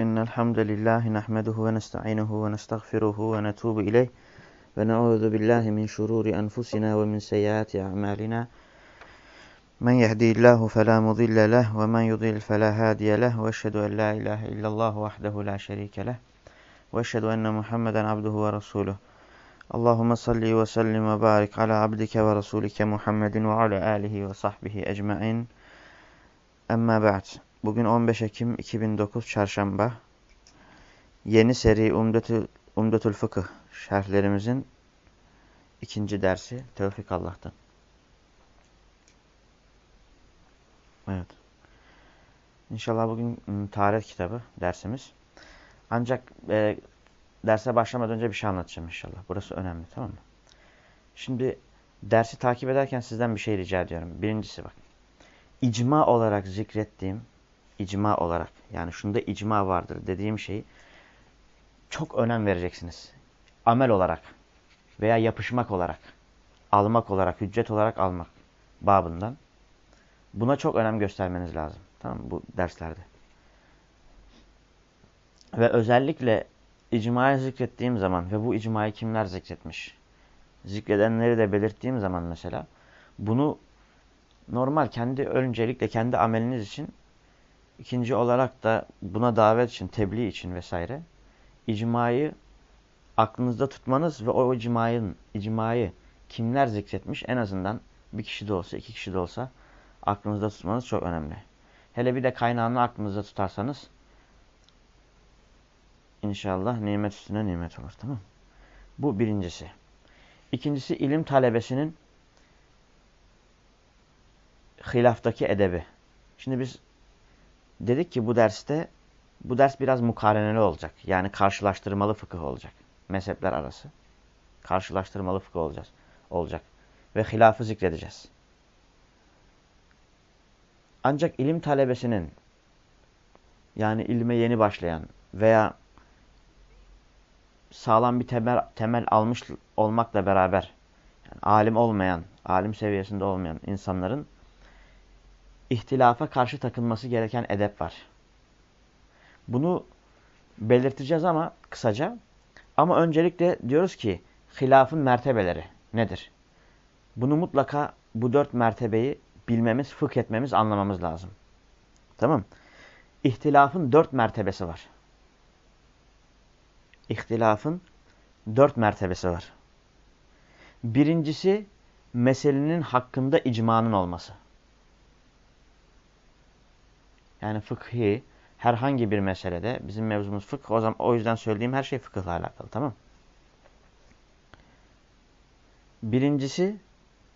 إن الحمد لله نحمده ونستعينه ونستغفره ونتوب إليه ونعوذ بالله من شرور أنفسنا ومن سيئات أعمالنا. من يهدي الله فلا مضل له ومن يضل فلا هادي له وأشهد أن لا إله إلا الله وحده لا شريك له وأشهد أن محمدا عبده ورسوله. اللهم صل وسلم وبارك على عبدك ورسولك محمد وعلى آله وصحبه أجمعين. أما بعد. Bugün 15 Ekim 2009 Çarşamba. Yeni seri Umdetül, Umdetül Fıkıh şerhlerimizin ikinci dersi Tevfik Allah'tan. Evet. İnşallah bugün ıı, tarih kitabı dersimiz. Ancak e, derse başlamadan önce bir şey anlatacağım inşallah. Burası önemli tamam mı? Şimdi dersi takip ederken sizden bir şey rica ediyorum. Birincisi bak. İcma olarak zikrettiğim icma olarak yani şunda icma vardır dediğim şeyi çok önem vereceksiniz. Amel olarak veya yapışmak olarak, almak olarak, hüccet olarak almak babından. Buna çok önem göstermeniz lazım. Tamam mı? Bu derslerde. Ve özellikle icmayı zikrettiğim zaman ve bu icmayı kimler zikretmiş? Zikredenleri de belirttiğim zaman mesela bunu normal kendi öncelikle kendi ameliniz için İkinci olarak da buna davet için, tebliğ için vesaire icmayı aklınızda tutmanız ve o icmayın, icmayı kimler zikretmiş en azından bir kişi de olsa, iki kişi de olsa aklınızda tutmanız çok önemli. Hele bir de kaynağını aklınızda tutarsanız inşallah nimet üstüne nimet olur. Tamam Bu birincisi. İkincisi ilim talebesinin hilaftaki edebi. Şimdi biz dedik ki bu derste bu ders biraz mukareneli olacak. Yani karşılaştırmalı fıkıh olacak. Mezhepler arası. Karşılaştırmalı fıkıh olacağız. Olacak. Ve hilafı zikredeceğiz. Ancak ilim talebesinin yani ilme yeni başlayan veya sağlam bir temel, temel almış olmakla beraber yani alim olmayan, alim seviyesinde olmayan insanların ihtilafa karşı takılması gereken edep var. Bunu belirteceğiz ama kısaca. Ama öncelikle diyoruz ki hilafın mertebeleri nedir? Bunu mutlaka bu dört mertebeyi bilmemiz, fıkh etmemiz, anlamamız lazım. Tamam İhtilafın dört mertebesi var. İhtilafın dört mertebesi var. Birincisi meselenin hakkında icmanın olması. Yani fıkhi herhangi bir meselede bizim mevzumuz fıkh o zaman o yüzden söylediğim her şey fıkıhla alakalı tamam Birincisi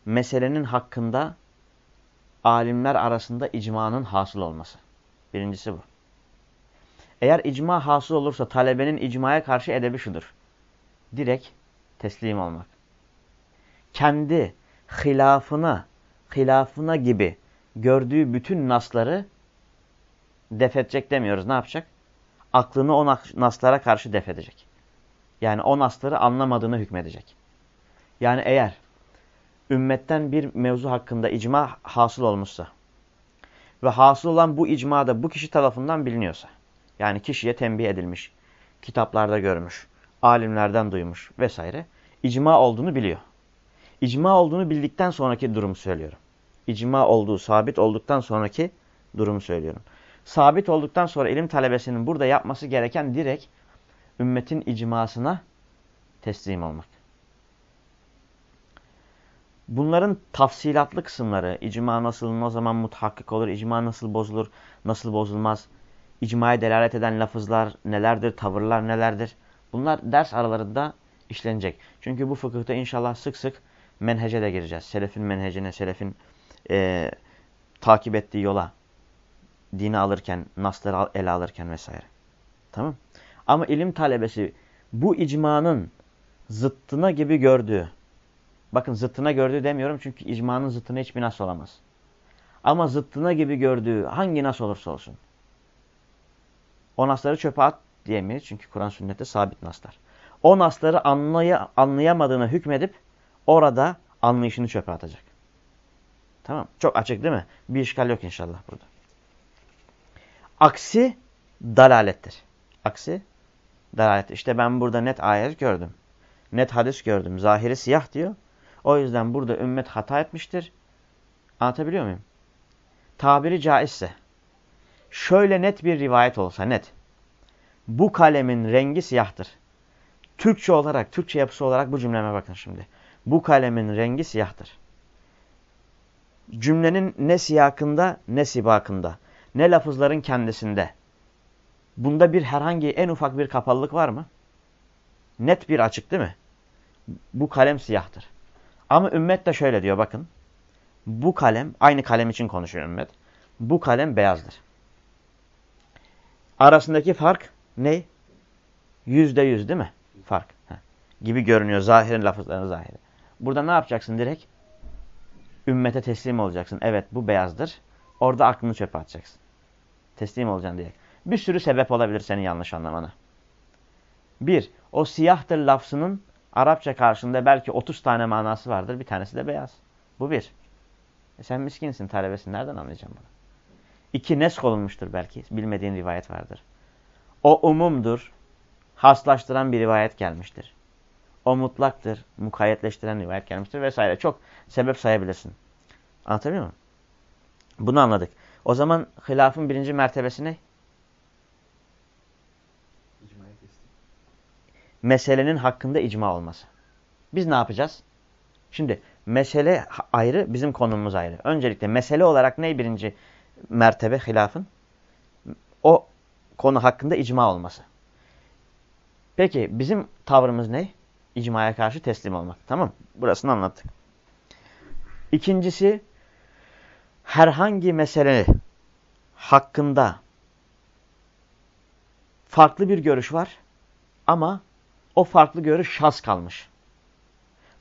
meselenin hakkında alimler arasında icmanın hasıl olması. Birincisi bu. Eğer icma hasıl olursa talebenin icmaya karşı edebi şudur. Direkt teslim olmak. Kendi hilafına, hilafına gibi gördüğü bütün nasları def edecek demiyoruz. Ne yapacak? Aklını o naslara karşı def edecek. Yani o nasları anlamadığını hükmedecek. Yani eğer ümmetten bir mevzu hakkında icma hasıl olmuşsa ve hasıl olan bu icma da bu kişi tarafından biliniyorsa, yani kişiye tembih edilmiş, kitaplarda görmüş, alimlerden duymuş vesaire, icma olduğunu biliyor. İcma olduğunu bildikten sonraki durumu söylüyorum. İcma olduğu, sabit olduktan sonraki durumu söylüyorum sabit olduktan sonra ilim talebesinin burada yapması gereken direkt ümmetin icmasına teslim olmak. Bunların tafsilatlı kısımları, icma nasıl, ne zaman mutahakkik olur, icma nasıl bozulur, nasıl bozulmaz, icmaya delalet eden lafızlar nelerdir, tavırlar nelerdir, bunlar ders aralarında işlenecek. Çünkü bu fıkıhta inşallah sık sık menhece de gireceğiz. Selefin menhecine, selefin e, takip ettiği yola dini alırken, nasları ele alırken vesaire. Tamam. Ama ilim talebesi bu icmanın zıttına gibi gördüğü, bakın zıttına gördüğü demiyorum çünkü icmanın zıttına hiçbir nas olamaz. Ama zıttına gibi gördüğü hangi nas olursa olsun. O nasları çöpe at diyemeyiz çünkü Kur'an sünnette sabit naslar. O nasları anlaya, anlayamadığını hükmedip orada anlayışını çöpe atacak. Tamam. Çok açık değil mi? Bir işgal yok inşallah burada. Aksi dalalettir. aksi dalalet. İşte ben burada net ayet gördüm. Net hadis gördüm. Zahiri siyah diyor. O yüzden burada ümmet hata etmiştir. Anlatabiliyor muyum? Tabiri caizse. Şöyle net bir rivayet olsa net. Bu kalemin rengi siyahtır. Türkçe olarak, Türkçe yapısı olarak bu cümleme bakın şimdi. Bu kalemin rengi siyahtır. Cümlenin ne siyakında ne sibakında, ne lafızların kendisinde. Bunda bir herhangi en ufak bir kapalılık var mı? Net bir açık değil mi? Bu kalem siyahtır. Ama ümmet de şöyle diyor bakın. Bu kalem, aynı kalem için konuşuyor ümmet. Bu kalem beyazdır. Arasındaki fark ne? Yüzde yüz değil mi? Fark. Heh. Gibi görünüyor zahirin lafızların zahiri. Burada ne yapacaksın direkt? Ümmete teslim olacaksın. Evet bu beyazdır. Orada aklını çöpe atacaksın. Teslim olacaksın direkt. Bir sürü sebep olabilir senin yanlış anlamana. Bir, o siyahtır lafzının Arapça karşında belki 30 tane manası vardır. Bir tanesi de beyaz. Bu bir. E sen miskinsin, talebesin. Nereden anlayacağım bunu? İki, nesk olunmuştur belki. Bilmediğin rivayet vardır. O umumdur. Haslaştıran bir rivayet gelmiştir. O mutlaktır. Mukayyetleştiren rivayet gelmiştir vesaire. Çok sebep sayabilirsin. Anlatabiliyor muyum? Bunu anladık. O zaman hilafın birinci mertebesi ne? Meselenin hakkında icma olması. Biz ne yapacağız? Şimdi mesele ayrı, bizim konumuz ayrı. Öncelikle mesele olarak ne birinci mertebe hilafın? O konu hakkında icma olması. Peki bizim tavrımız ne? İcmaya karşı teslim olmak. Tamam Burasını anlattık. İkincisi herhangi mesele hakkında farklı bir görüş var ama o farklı görüş şaz kalmış.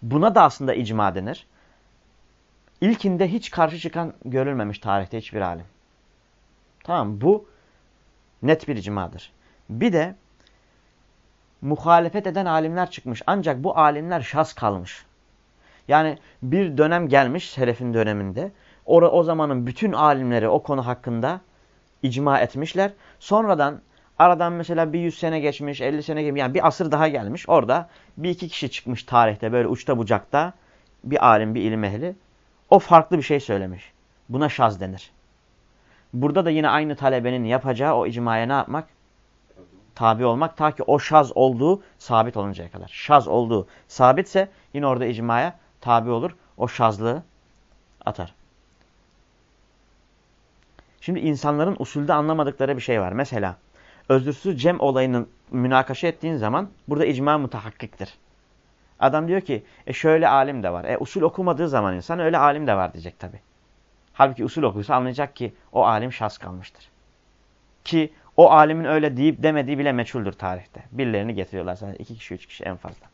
Buna da aslında icma denir. İlkinde hiç karşı çıkan görülmemiş tarihte hiçbir alim. Tamam bu net bir icmadır. Bir de muhalefet eden alimler çıkmış. Ancak bu alimler şaz kalmış. Yani bir dönem gelmiş Selef'in döneminde. O, o zamanın bütün alimleri o konu hakkında icma etmişler. Sonradan aradan mesela bir yüz sene geçmiş, elli sene geçmiş. Yani bir asır daha gelmiş. Orada bir iki kişi çıkmış tarihte böyle uçta bucakta bir alim, bir ilim ehli. O farklı bir şey söylemiş. Buna şaz denir. Burada da yine aynı talebenin yapacağı o icmaya ne yapmak? Tabi olmak ta ki o şaz olduğu sabit oluncaya kadar. Şaz olduğu sabitse yine orada icmaya tabi olur. O şazlığı atar. Şimdi insanların usulde anlamadıkları bir şey var. Mesela özürsüz cem olayının münakaşa ettiğin zaman burada icma mutahakkiktir. Adam diyor ki e şöyle alim de var. E usul okumadığı zaman insan öyle alim de var diyecek tabi. Halbuki usul okuysa anlayacak ki o alim şahs kalmıştır. Ki o alimin öyle deyip demediği bile meçhuldür tarihte. Birilerini getiriyorlar sadece iki kişi üç kişi en fazla.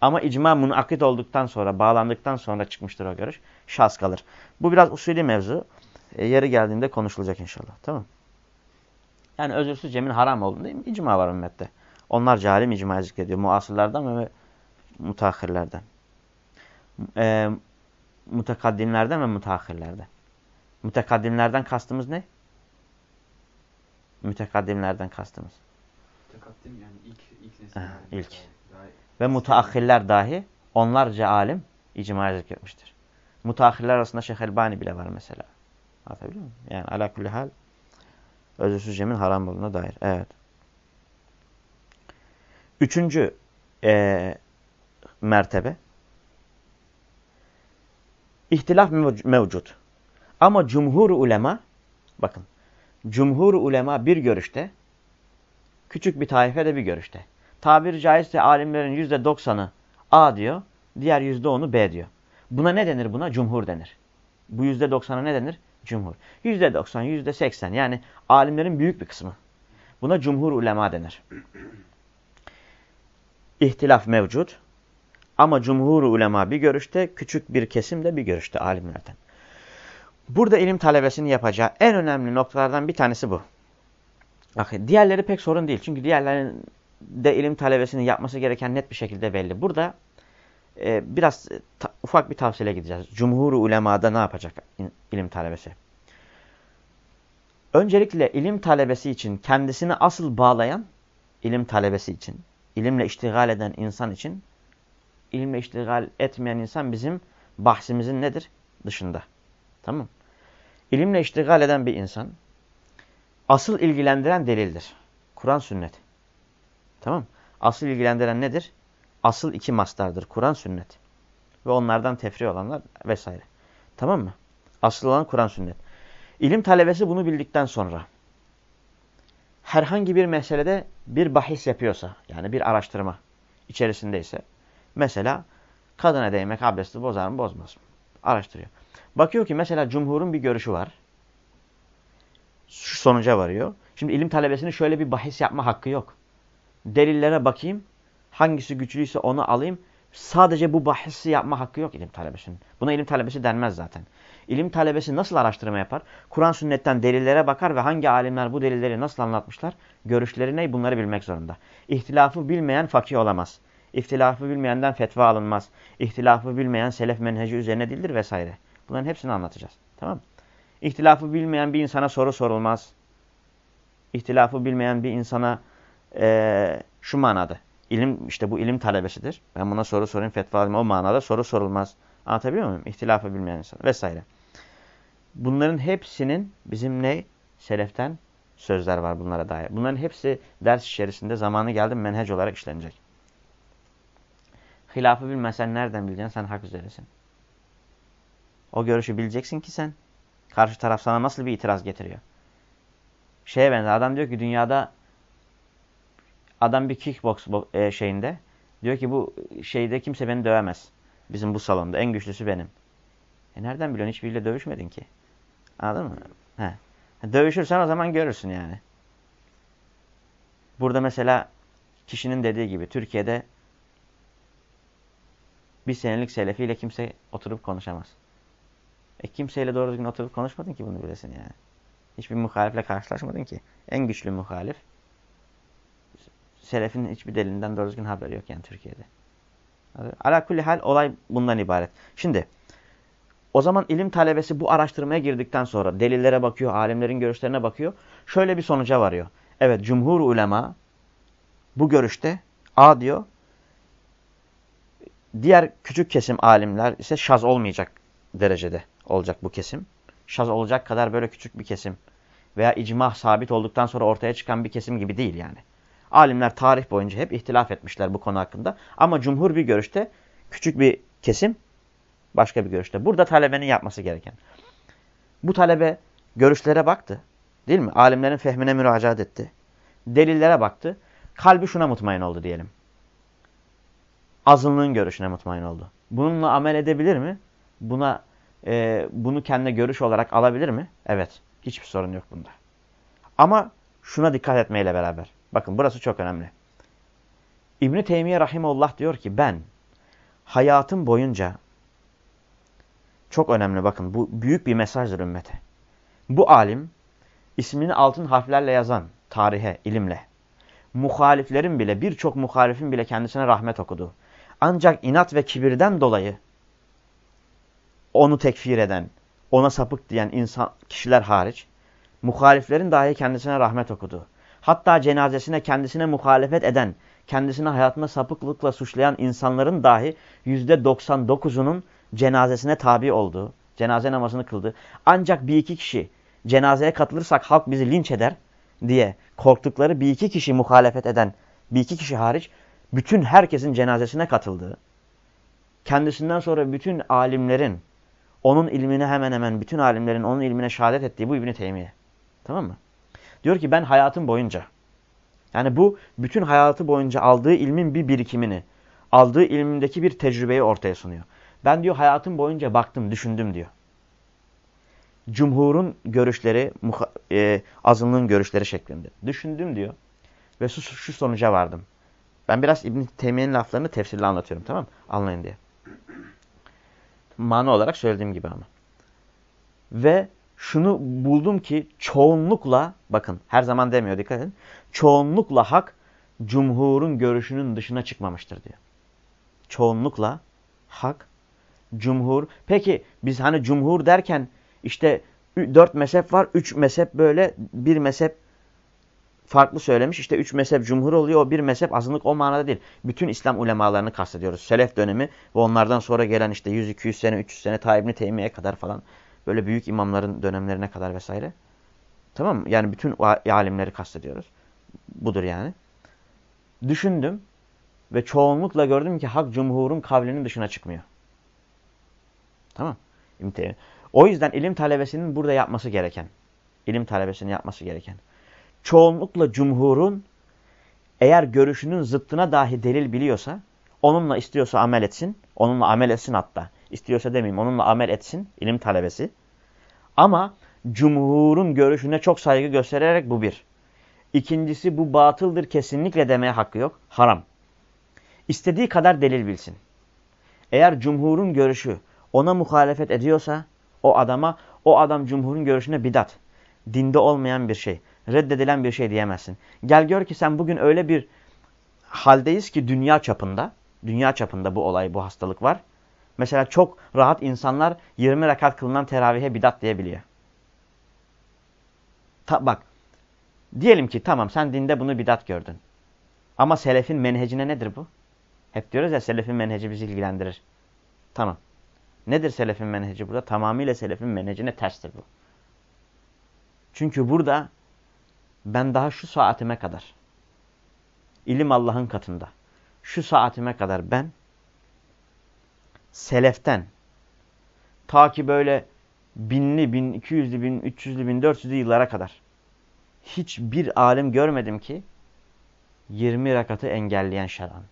Ama icma munakit olduktan sonra, bağlandıktan sonra çıkmıştır o görüş. Şahs kalır. Bu biraz usulü mevzu. E, yeri geldiğinde konuşulacak inşallah. Tamam Yani özürsüz cemin haram olduğunda değil mi? icma var ümmette. Onlar calim icma zikrediyor. Muasırlardan ve mutahhirlerden. E, mutakaddimlerden ve mutahhirlerden. Mütekaddimlerden kastımız ne? Mütekaddimlerden kastımız. Mütekaddim yani ilk ilk nesil. Ha, ilk. Ve mutaahhirler dahi onlarca alim icma zikretmiştir. Mutaahhirler arasında Şeyh Elbani bile var mesela. Anlatabiliyor muyum? Yani ala kulli hal özürsüz cemin haram olduğuna dair. Evet. Üçüncü e, mertebe ihtilaf mevcut. Ama cumhur ulema bakın cumhur ulema bir görüşte küçük bir taife de bir görüşte. Tabiri caizse alimlerin yüzde doksanı A diyor, diğer yüzde onu B diyor. Buna ne denir buna? Cumhur denir. Bu yüzde doksan'a ne denir? Cumhur. Yüzde doksan, yüzde seksen yani alimlerin büyük bir kısmı. Buna cumhur ulema denir. İhtilaf mevcut. Ama cumhur ulema bir görüşte, küçük bir kesim de bir görüşte alimlerden. Burada ilim talebesini yapacağı en önemli noktalardan bir tanesi bu. Bakın diğerleri pek sorun değil. Çünkü diğerlerinin de ilim talebesini yapması gereken net bir şekilde belli. Burada e, biraz ta, ufak bir tavsiye gideceğiz. Cumhur ulemada ne yapacak ilim talebesi? Öncelikle ilim talebesi için kendisini asıl bağlayan, ilim talebesi için, ilimle iştigal eden insan için, ilimle iştigal etmeyen insan bizim bahsimizin nedir? Dışında. Tamam İlimle iştigal eden bir insan, asıl ilgilendiren delildir. Kur'an sünnet. Tamam Asıl ilgilendiren nedir? Asıl iki mastardır. Kur'an sünnet. Ve onlardan tefri olanlar vesaire. Tamam mı? Asıl olan Kur'an sünnet. İlim talebesi bunu bildikten sonra herhangi bir meselede bir bahis yapıyorsa, yani bir araştırma içerisindeyse, mesela kadına değmek abdesti bozar mı bozmaz mı? Araştırıyor. Bakıyor ki mesela cumhurun bir görüşü var. Şu sonuca varıyor. Şimdi ilim talebesinin şöyle bir bahis yapma hakkı yok. Delillere bakayım. Hangisi güçlüyse onu alayım. Sadece bu bahisi yapma hakkı yok ilim talebesinin. Buna ilim talebesi denmez zaten. İlim talebesi nasıl araştırma yapar? Kur'an sünnetten delillere bakar ve hangi alimler bu delilleri nasıl anlatmışlar? Görüşleri ne? Bunları bilmek zorunda. İhtilafı bilmeyen fakih olamaz. İhtilafı bilmeyenden fetva alınmaz. İhtilafı bilmeyen selef menheci üzerine dildir vesaire. Bunların hepsini anlatacağız. Tamam? İhtilafı bilmeyen bir insana soru sorulmaz. İhtilafı bilmeyen bir insana e, şu manada. İlim, işte bu ilim talebesidir. Ben buna soru sorayım, fetva alayım. O manada soru sorulmaz. Anlatabiliyor muyum? İhtilafı bilmeyen insan vesaire. Bunların hepsinin bizim ne? Seleften sözler var bunlara dair. Bunların hepsi ders içerisinde zamanı geldi menhec olarak işlenecek. Hilafı bilmesen nereden bileceksin? Sen hak üzeresin. O görüşü bileceksin ki sen. Karşı taraf sana nasıl bir itiraz getiriyor? Şeye benzer. Adam diyor ki dünyada adam bir kickbox e, şeyinde diyor ki bu şeyde kimse beni dövemez. Bizim bu salonda. En güçlüsü benim. E nereden biliyorsun? Hiçbiriyle dövüşmedin ki. Anladın mı? He. Dövüşürsen o zaman görürsün yani. Burada mesela kişinin dediği gibi Türkiye'de bir senelik selefiyle kimse oturup konuşamaz. E kimseyle doğru düzgün oturup konuşmadın ki bunu bilesin yani. Hiçbir muhalifle karşılaşmadın ki. En güçlü muhalif. Selefin hiçbir delinden doğru düzgün haberi yok yani Türkiye'de. Ala kulli hal olay bundan ibaret. Şimdi o zaman ilim talebesi bu araştırmaya girdikten sonra delillere bakıyor, alimlerin görüşlerine bakıyor. Şöyle bir sonuca varıyor. Evet cumhur ulema bu görüşte A diyor. Diğer küçük kesim alimler ise şaz olmayacak derecede olacak bu kesim. Şaz olacak kadar böyle küçük bir kesim veya icma sabit olduktan sonra ortaya çıkan bir kesim gibi değil yani. Alimler tarih boyunca hep ihtilaf etmişler bu konu hakkında. Ama cumhur bir görüşte küçük bir kesim başka bir görüşte. Burada talebenin yapması gereken. Bu talebe görüşlere baktı. Değil mi? Alimlerin fehmine müracaat etti. Delillere baktı. Kalbi şuna mutmain oldu diyelim. Azınlığın görüşüne mutmain oldu. Bununla amel edebilir mi? Buna e, bunu kendine görüş olarak alabilir mi? Evet. Hiçbir sorun yok bunda. Ama şuna dikkat etmeyle beraber. Bakın burası çok önemli. İbn-i Teymiye Rahimullah diyor ki ben hayatım boyunca çok önemli bakın bu büyük bir mesajdır ümmete. Bu alim ismini altın harflerle yazan tarihe, ilimle muhaliflerin bile birçok muhalifin bile kendisine rahmet okudu. Ancak inat ve kibirden dolayı onu tekfir eden, ona sapık diyen insan kişiler hariç muhaliflerin dahi kendisine rahmet okudu. Hatta cenazesine kendisine muhalefet eden, kendisine hayatında sapıklıkla suçlayan insanların dahi %99'unun cenazesine tabi oldu. Cenaze namazını kıldı. Ancak bir iki kişi cenazeye katılırsak halk bizi linç eder diye korktukları bir iki kişi muhalefet eden bir iki kişi hariç bütün herkesin cenazesine katıldığı, kendisinden sonra bütün alimlerin onun ilmine hemen hemen bütün alimlerin onun ilmine şehadet ettiği bu İbn-i Teymiye. Tamam mı? Diyor ki ben hayatım boyunca yani bu bütün hayatı boyunca aldığı ilmin bir birikimini, aldığı ilmindeki bir tecrübeyi ortaya sunuyor. Ben diyor hayatım boyunca baktım, düşündüm diyor. Cumhurun görüşleri, e, azınlığın görüşleri şeklinde. Düşündüm diyor. Ve şu, şu sonuca vardım. Ben biraz İbn Teymiye'nin laflarını tefsirle anlatıyorum tamam mı? Anlayın diye. Mana olarak söylediğim gibi ama. Ve şunu buldum ki çoğunlukla bakın her zaman demiyor dikkat edin. Çoğunlukla hak cumhurun görüşünün dışına çıkmamıştır diyor. Çoğunlukla hak cumhur. Peki biz hani cumhur derken işte dört mezhep var. Üç mezhep böyle bir mezhep farklı söylemiş. İşte üç mezhep cumhur oluyor. O bir mezhep azınlık o manada değil. Bütün İslam ulemalarını kastediyoruz. Selef dönemi ve onlardan sonra gelen işte 100-200 sene, 300 sene ta İbni Teymiye'ye kadar falan. Böyle büyük imamların dönemlerine kadar vesaire. Tamam mı? Yani bütün alimleri kastediyoruz. Budur yani. Düşündüm ve çoğunlukla gördüm ki hak cumhurun kavlinin dışına çıkmıyor. Tamam. O yüzden ilim talebesinin burada yapması gereken, ilim talebesinin yapması gereken, çoğunlukla cumhurun eğer görüşünün zıttına dahi delil biliyorsa, onunla istiyorsa amel etsin, onunla amel etsin hatta. İstiyorsa demeyeyim, onunla amel etsin ilim talebesi. Ama cumhurun görüşüne çok saygı göstererek bu bir. İkincisi bu batıldır kesinlikle demeye hakkı yok. Haram. İstediği kadar delil bilsin. Eğer cumhurun görüşü ona muhalefet ediyorsa o adama o adam cumhurun görüşüne bidat. Dinde olmayan bir şey. Reddedilen bir şey diyemezsin. Gel gör ki sen bugün öyle bir haldeyiz ki dünya çapında. Dünya çapında bu olay, bu hastalık var. Mesela çok rahat insanlar 20 rekat kılınan teravihe bidat diyebiliyor. Ta, bak, diyelim ki tamam sen dinde bunu bidat gördün. Ama selefin menhecine nedir bu? Hep diyoruz ya selefin menheci bizi ilgilendirir. Tamam. Nedir selefin menheci burada? Tamamıyla selefin menhecine terstir bu. Çünkü burada ben daha şu saatime kadar ilim Allah'ın katında. Şu saatime kadar ben seleften ta ki böyle binli, bin iki yüzlü, bin üç yüzlü, bin dört yüzlü yıllara kadar hiçbir alim görmedim ki 20 rakatı engelleyen şer'an.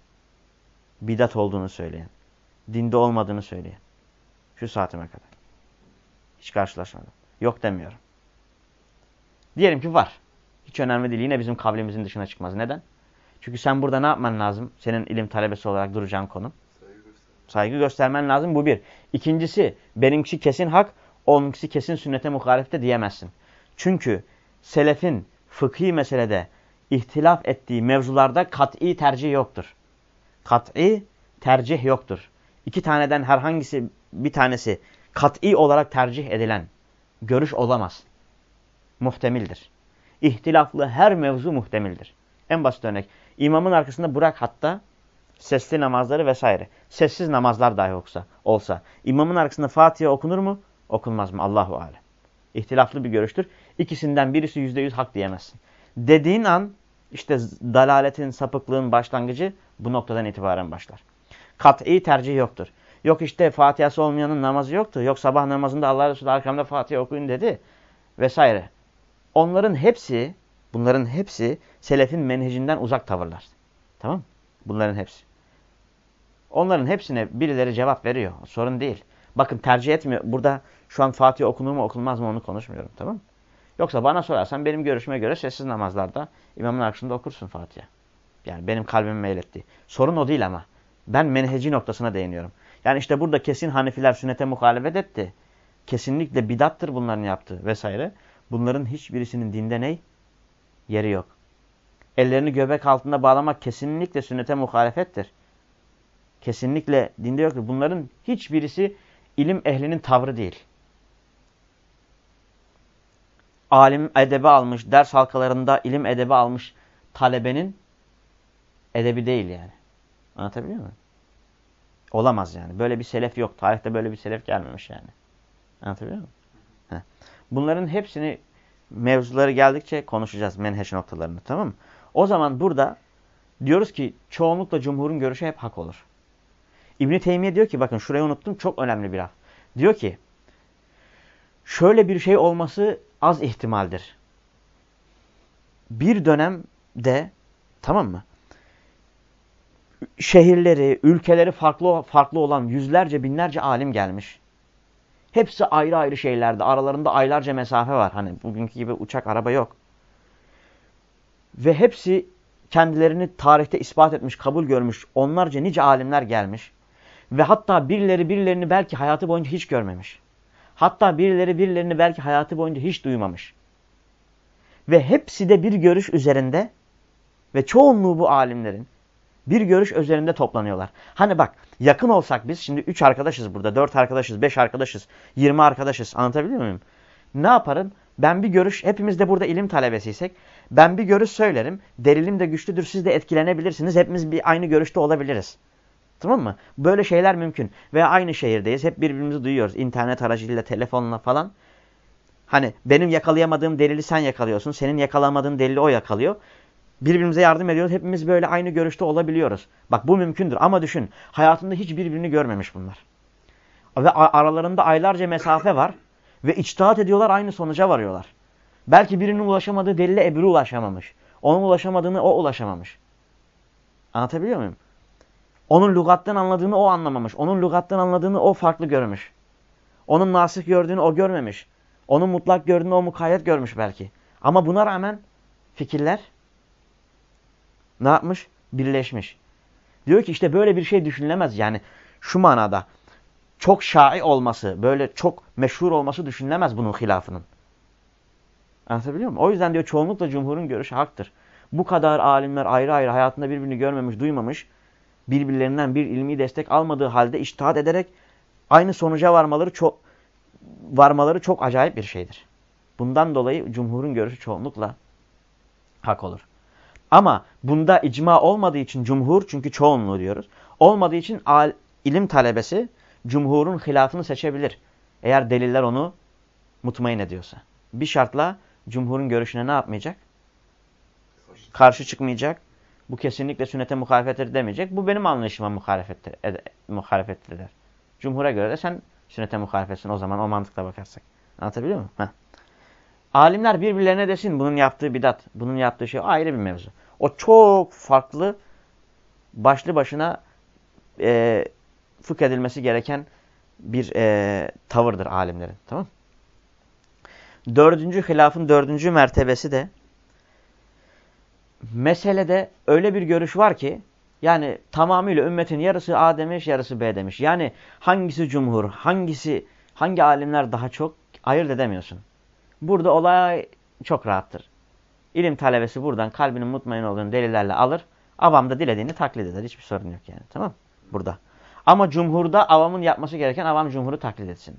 Bidat olduğunu söyleyen. Dinde olmadığını söyleyen. Şu saatime kadar. Hiç karşılaşmadım. Yok demiyorum. Diyelim ki var. Hiç önemli değil. Yine bizim kavlimizin dışına çıkmaz. Neden? Çünkü sen burada ne yapman lazım? Senin ilim talebesi olarak duracağın konu. Saygı, göstermen lazım. Bu bir. İkincisi benimkisi kesin hak, onunkisi kesin sünnete muhalefte diyemezsin. Çünkü selefin fıkhi meselede ihtilaf ettiği mevzularda kat'i tercih yoktur. Kat'i tercih yoktur. İki taneden herhangisi bir tanesi kat'i olarak tercih edilen görüş olamaz. Muhtemildir. İhtilaflı her mevzu muhtemildir. En basit örnek. İmamın arkasında bırak hatta sesli namazları vesaire. Sessiz namazlar dahi olsa, olsa. İmamın arkasında Fatiha okunur mu? Okunmaz mı? Allahu alem. İhtilaflı bir görüştür. İkisinden birisi yüzde yüz hak diyemezsin. Dediğin an işte dalaletin, sapıklığın başlangıcı bu noktadan itibaren başlar. Kat'i tercih yoktur. Yok işte Fatiha'sı olmayanın namazı yoktu. Yok sabah namazında Allah Resulü arkamda Fatiha okuyun dedi. Vesaire. Onların hepsi, bunların hepsi selefin menhecinden uzak tavırlar. Tamam Bunların hepsi. Onların hepsine birileri cevap veriyor. Sorun değil. Bakın tercih etmiyor. Burada şu an Fatiha okunur mu okunmaz mı onu konuşmuyorum. Tamam Yoksa bana sorarsan benim görüşüme göre sessiz namazlarda imamın arkasında okursun Fatiha. Yani benim kalbim meyletti. Sorun o değil ama. Ben menheci noktasına değiniyorum. Yani işte burada kesin Hanefiler sünnete muhalefet etti. Kesinlikle bidattır bunların yaptığı vesaire. Bunların hiçbirisinin dinde ne? Yeri yok. Ellerini göbek altında bağlamak kesinlikle sünnete muhalefettir. Kesinlikle dinde yoktur. Bunların hiçbirisi ilim ehlinin tavrı değil. Alim edebi almış, ders halkalarında ilim edebi almış talebenin edebi değil yani. Anlatabiliyor muyum? Olamaz yani. Böyle bir selef yok. Tarihte böyle bir selef gelmemiş yani. Anlatabiliyor muyum? Heh. Bunların hepsini mevzuları geldikçe konuşacağız menheş noktalarını tamam mı? O zaman burada diyoruz ki çoğunlukla cumhurun görüşü hep hak olur. İbn Teymiye diyor ki bakın şurayı unuttum çok önemli bir laf. Diyor ki şöyle bir şey olması az ihtimaldir. Bir dönemde tamam mı? şehirleri, ülkeleri farklı farklı olan yüzlerce, binlerce alim gelmiş. Hepsi ayrı ayrı şeylerde. Aralarında aylarca mesafe var. Hani bugünkü gibi uçak, araba yok. Ve hepsi kendilerini tarihte ispat etmiş, kabul görmüş. Onlarca nice alimler gelmiş. Ve hatta birileri birilerini belki hayatı boyunca hiç görmemiş. Hatta birileri birilerini belki hayatı boyunca hiç duymamış. Ve hepsi de bir görüş üzerinde ve çoğunluğu bu alimlerin bir görüş üzerinde toplanıyorlar. Hani bak yakın olsak biz şimdi 3 arkadaşız burada, 4 arkadaşız, 5 arkadaşız, 20 arkadaşız anlatabiliyor muyum? Ne yaparım? Ben bir görüş, hepimiz de burada ilim talebesiysek, ben bir görüş söylerim. Delilim de güçlüdür, siz de etkilenebilirsiniz. Hepimiz bir aynı görüşte olabiliriz. Tamam mı? Böyle şeyler mümkün. Veya aynı şehirdeyiz, hep birbirimizi duyuyoruz. İnternet aracılığıyla, telefonla falan. Hani benim yakalayamadığım delili sen yakalıyorsun, senin yakalamadığın delili o yakalıyor. Birbirimize yardım ediyoruz. Hepimiz böyle aynı görüşte olabiliyoruz. Bak bu mümkündür ama düşün. Hayatında hiç birbirini görmemiş bunlar. Ve aralarında aylarca mesafe var. Ve içtihat ediyorlar aynı sonuca varıyorlar. Belki birinin ulaşamadığı delile öbürü ulaşamamış. Onun ulaşamadığını o ulaşamamış. Anlatabiliyor muyum? Onun lügattan anladığını o anlamamış. Onun lügattan anladığını o farklı görmüş. Onun nasih gördüğünü o görmemiş. Onun mutlak gördüğünü o mukayyet görmüş belki. Ama buna rağmen fikirler ne yapmış? Birleşmiş. Diyor ki işte böyle bir şey düşünülemez. Yani şu manada çok şai olması, böyle çok meşhur olması düşünülemez bunun hilafının. Anlatabiliyor muyum? O yüzden diyor çoğunlukla cumhurun görüşü haktır. Bu kadar alimler ayrı ayrı hayatında birbirini görmemiş, duymamış, birbirlerinden bir ilmi destek almadığı halde iştihat ederek aynı sonuca varmaları çok varmaları çok acayip bir şeydir. Bundan dolayı cumhurun görüşü çoğunlukla hak olur. Ama bunda icma olmadığı için cumhur çünkü çoğunluğu diyoruz. Olmadığı için al, ilim talebesi cumhurun hilafını seçebilir. Eğer deliller onu mutmain ediyorsa. Bir şartla cumhurun görüşüne ne yapmayacak? Karşı çıkmayacak. Bu kesinlikle sünnete muhalefettir demeyecek. Bu benim anlayışıma muhalefettir, ed muhalefettir der. Cumhura göre de sen sünnete muhalefetsin o zaman o mantıkla bakarsak. Anlatabiliyor muyum? Heh. Alimler birbirlerine desin bunun yaptığı bidat, bunun yaptığı şey ayrı bir mevzu. O çok farklı başlı başına e, fıkh edilmesi gereken bir e, tavırdır alimlerin. Tamam Dördüncü hilafın dördüncü mertebesi de meselede öyle bir görüş var ki yani tamamıyla ümmetin yarısı A demiş yarısı B demiş. Yani hangisi cumhur hangisi hangi alimler daha çok ayırt edemiyorsun. Burada olay çok rahattır. İlim talebesi buradan kalbinin mutmain olduğunu delillerle alır. Avam da dilediğini taklit eder. Hiçbir sorun yok yani. Tamam Burada. Ama cumhurda avamın yapması gereken avam cumhuru taklit etsin.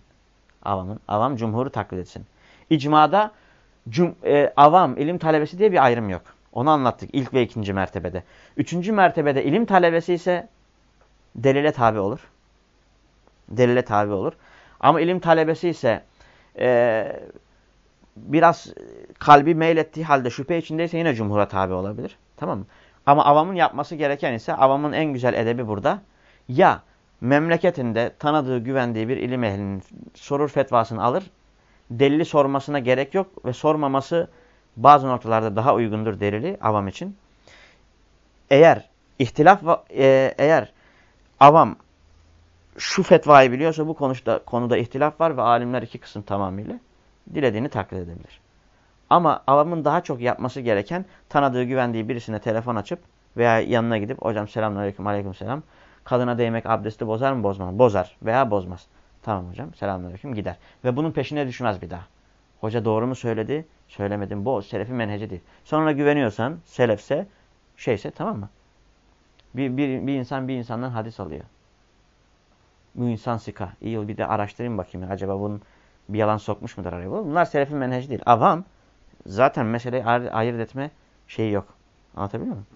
Avamın, avam cumhuru taklit etsin. İcmada cum, e, avam, ilim talebesi diye bir ayrım yok. Onu anlattık ilk ve ikinci mertebede. Üçüncü mertebede ilim talebesi ise delile tabi olur. Delile tabi olur. Ama ilim talebesi ise e, biraz kalbi meylettiği halde şüphe içindeyse yine cumhura tabi olabilir. Tamam mı? Ama avamın yapması gereken ise avamın en güzel edebi burada. Ya memleketinde tanıdığı, güvendiği bir ilim ehlinin sorur fetvasını alır. Delili sormasına gerek yok ve sormaması bazı noktalarda daha uygundur delili avam için. Eğer ihtilaf e, eğer avam şu fetvayı biliyorsa bu konuda, konuda ihtilaf var ve alimler iki kısım tamamıyla dilediğini taklit edebilir. Ama avamın daha çok yapması gereken tanıdığı, güvendiği birisine telefon açıp veya yanına gidip hocam selamünaleyküm aleykümselam kadına değmek abdesti bozar mı bozmaz? Bozar veya bozmaz. Tamam hocam selamünaleyküm gider. Ve bunun peşine düşmez bir daha. Hoca doğru mu söyledi? Söylemedim. Bu selefi menheci değil. Sonra güveniyorsan selefse şeyse tamam mı? Bir, bir, bir insan bir insandan hadis alıyor. Bu insan sika. İyi bir de araştırayım bakayım. Acaba bunun bir yalan sokmuş mudur araya? Bunlar selefin menheci değil. Avam zaten meseleyi ayırt etme şeyi yok. Anlatabiliyor muyum?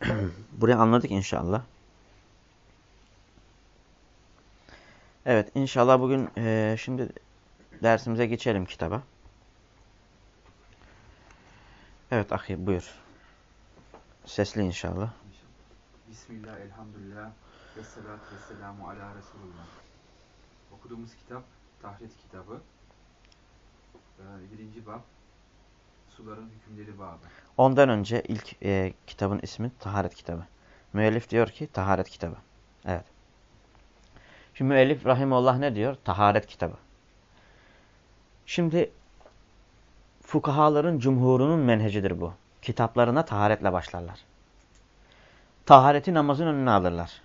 Burayı anladık inşallah. Evet inşallah bugün e, şimdi dersimize geçelim kitaba. Evet ahi buyur. Sesli inşallah. Bismillah, elhamdülillah, ve salatu ve selamu ala Resulullah. Okuduğumuz kitap, Tahret kitabı. Ee, birinci bab, suların hükümleri babı. Ondan önce ilk e, kitabın ismi Taharet kitabı. Müellif diyor ki Taharet kitabı. Evet. Şimdi müellif rahimullah ne diyor? Taharet kitabı. Şimdi fukahaların cumhurunun menhecidir bu. Kitaplarına taharetle başlarlar. Tahareti namazın önüne alırlar.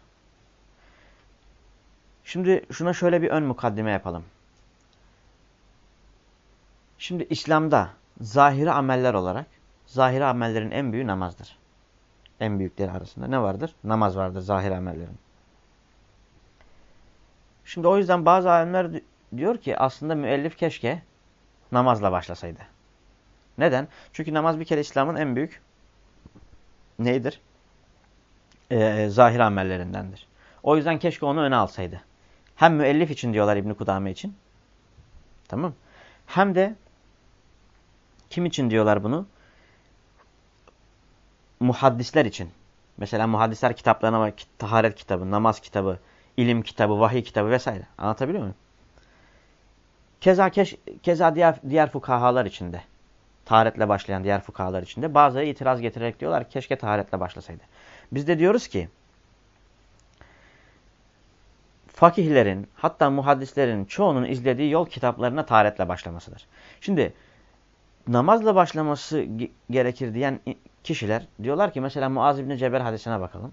Şimdi şuna şöyle bir ön mukaddime yapalım. Şimdi İslam'da zahiri ameller olarak, zahiri amellerin en büyüğü namazdır. En büyükleri arasında ne vardır? Namaz vardır zahir amellerin. Şimdi o yüzden bazı alimler diyor ki aslında müellif keşke namazla başlasaydı. Neden? Çünkü namaz bir kere İslam'ın en büyük neydir? Ee, zahir amellerindendir. O yüzden keşke onu öne alsaydı. Hem müellif için diyorlar İbn Kudame için. Tamam. Hem de kim için diyorlar bunu? Muhaddisler için. Mesela muhaddisler kitaplarına var. Taharet kitabı, namaz kitabı, ilim kitabı, vahiy kitabı vesaire. Anlatabiliyor muyum? Keza, keş, keza diğer, diğer fukahalar içinde. Taharetle başlayan diğer fukahalar içinde. Bazıları itiraz getirerek diyorlar keşke taharetle başlasaydı. Biz de diyoruz ki fakihlerin hatta muhaddislerin çoğunun izlediği yol kitaplarına taharetle başlamasıdır. Şimdi namazla başlaması gerekir diyen kişiler diyorlar ki mesela Muaz İbni Cebel hadisine bakalım.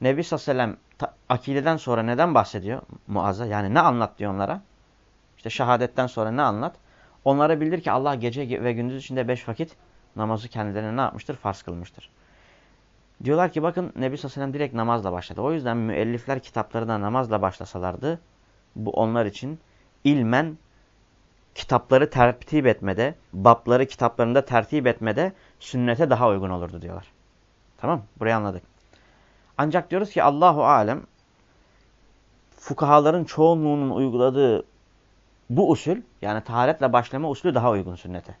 Nebi sallallahu aleyhi ve sellem akideden sonra neden bahsediyor Muaz'a? Yani ne anlat diyor onlara? İşte şehadetten sonra ne anlat? Onlara bildir ki Allah gece ve gündüz içinde beş vakit namazı kendilerine ne yapmıştır? Farz kılmıştır. Diyorlar ki bakın Nebi sallallahu aleyhi ve sellem direkt namazla başladı. O yüzden müellifler kitapları da namazla başlasalardı bu onlar için ilmen kitapları tertip etmede, babları kitaplarında tertip etmede sünnete daha uygun olurdu diyorlar. Tamam Burayı anladık. Ancak diyoruz ki Allahu Alem fukahaların çoğunluğunun uyguladığı bu usul yani taharetle başlama usulü daha uygun sünnete.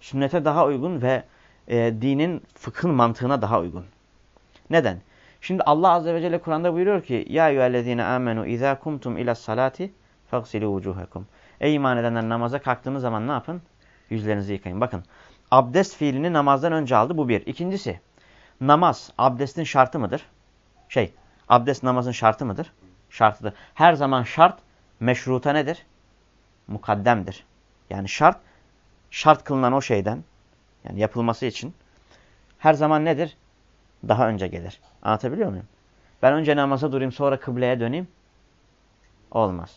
Sünnete daha uygun ve e, dinin fıkhın mantığına daha uygun. Neden? Şimdi Allah Azze ve Celle Kur'an'da buyuruyor ki Ya eyyühellezine amenu izâ kumtum ila salati fagsilû vucuhakum. Ey iman edenler namaza kalktığınız zaman ne yapın? Yüzlerinizi yıkayın. Bakın abdest fiilini namazdan önce aldı. Bu bir. İkincisi namaz abdestin şartı mıdır? Şey abdest namazın şartı mıdır? Şartıdır. Her zaman şart meşruta nedir? Mukaddemdir. Yani şart şart kılınan o şeyden yani yapılması için her zaman nedir? Daha önce gelir. Anlatabiliyor muyum? Ben önce namaza durayım sonra kıbleye döneyim. Olmaz.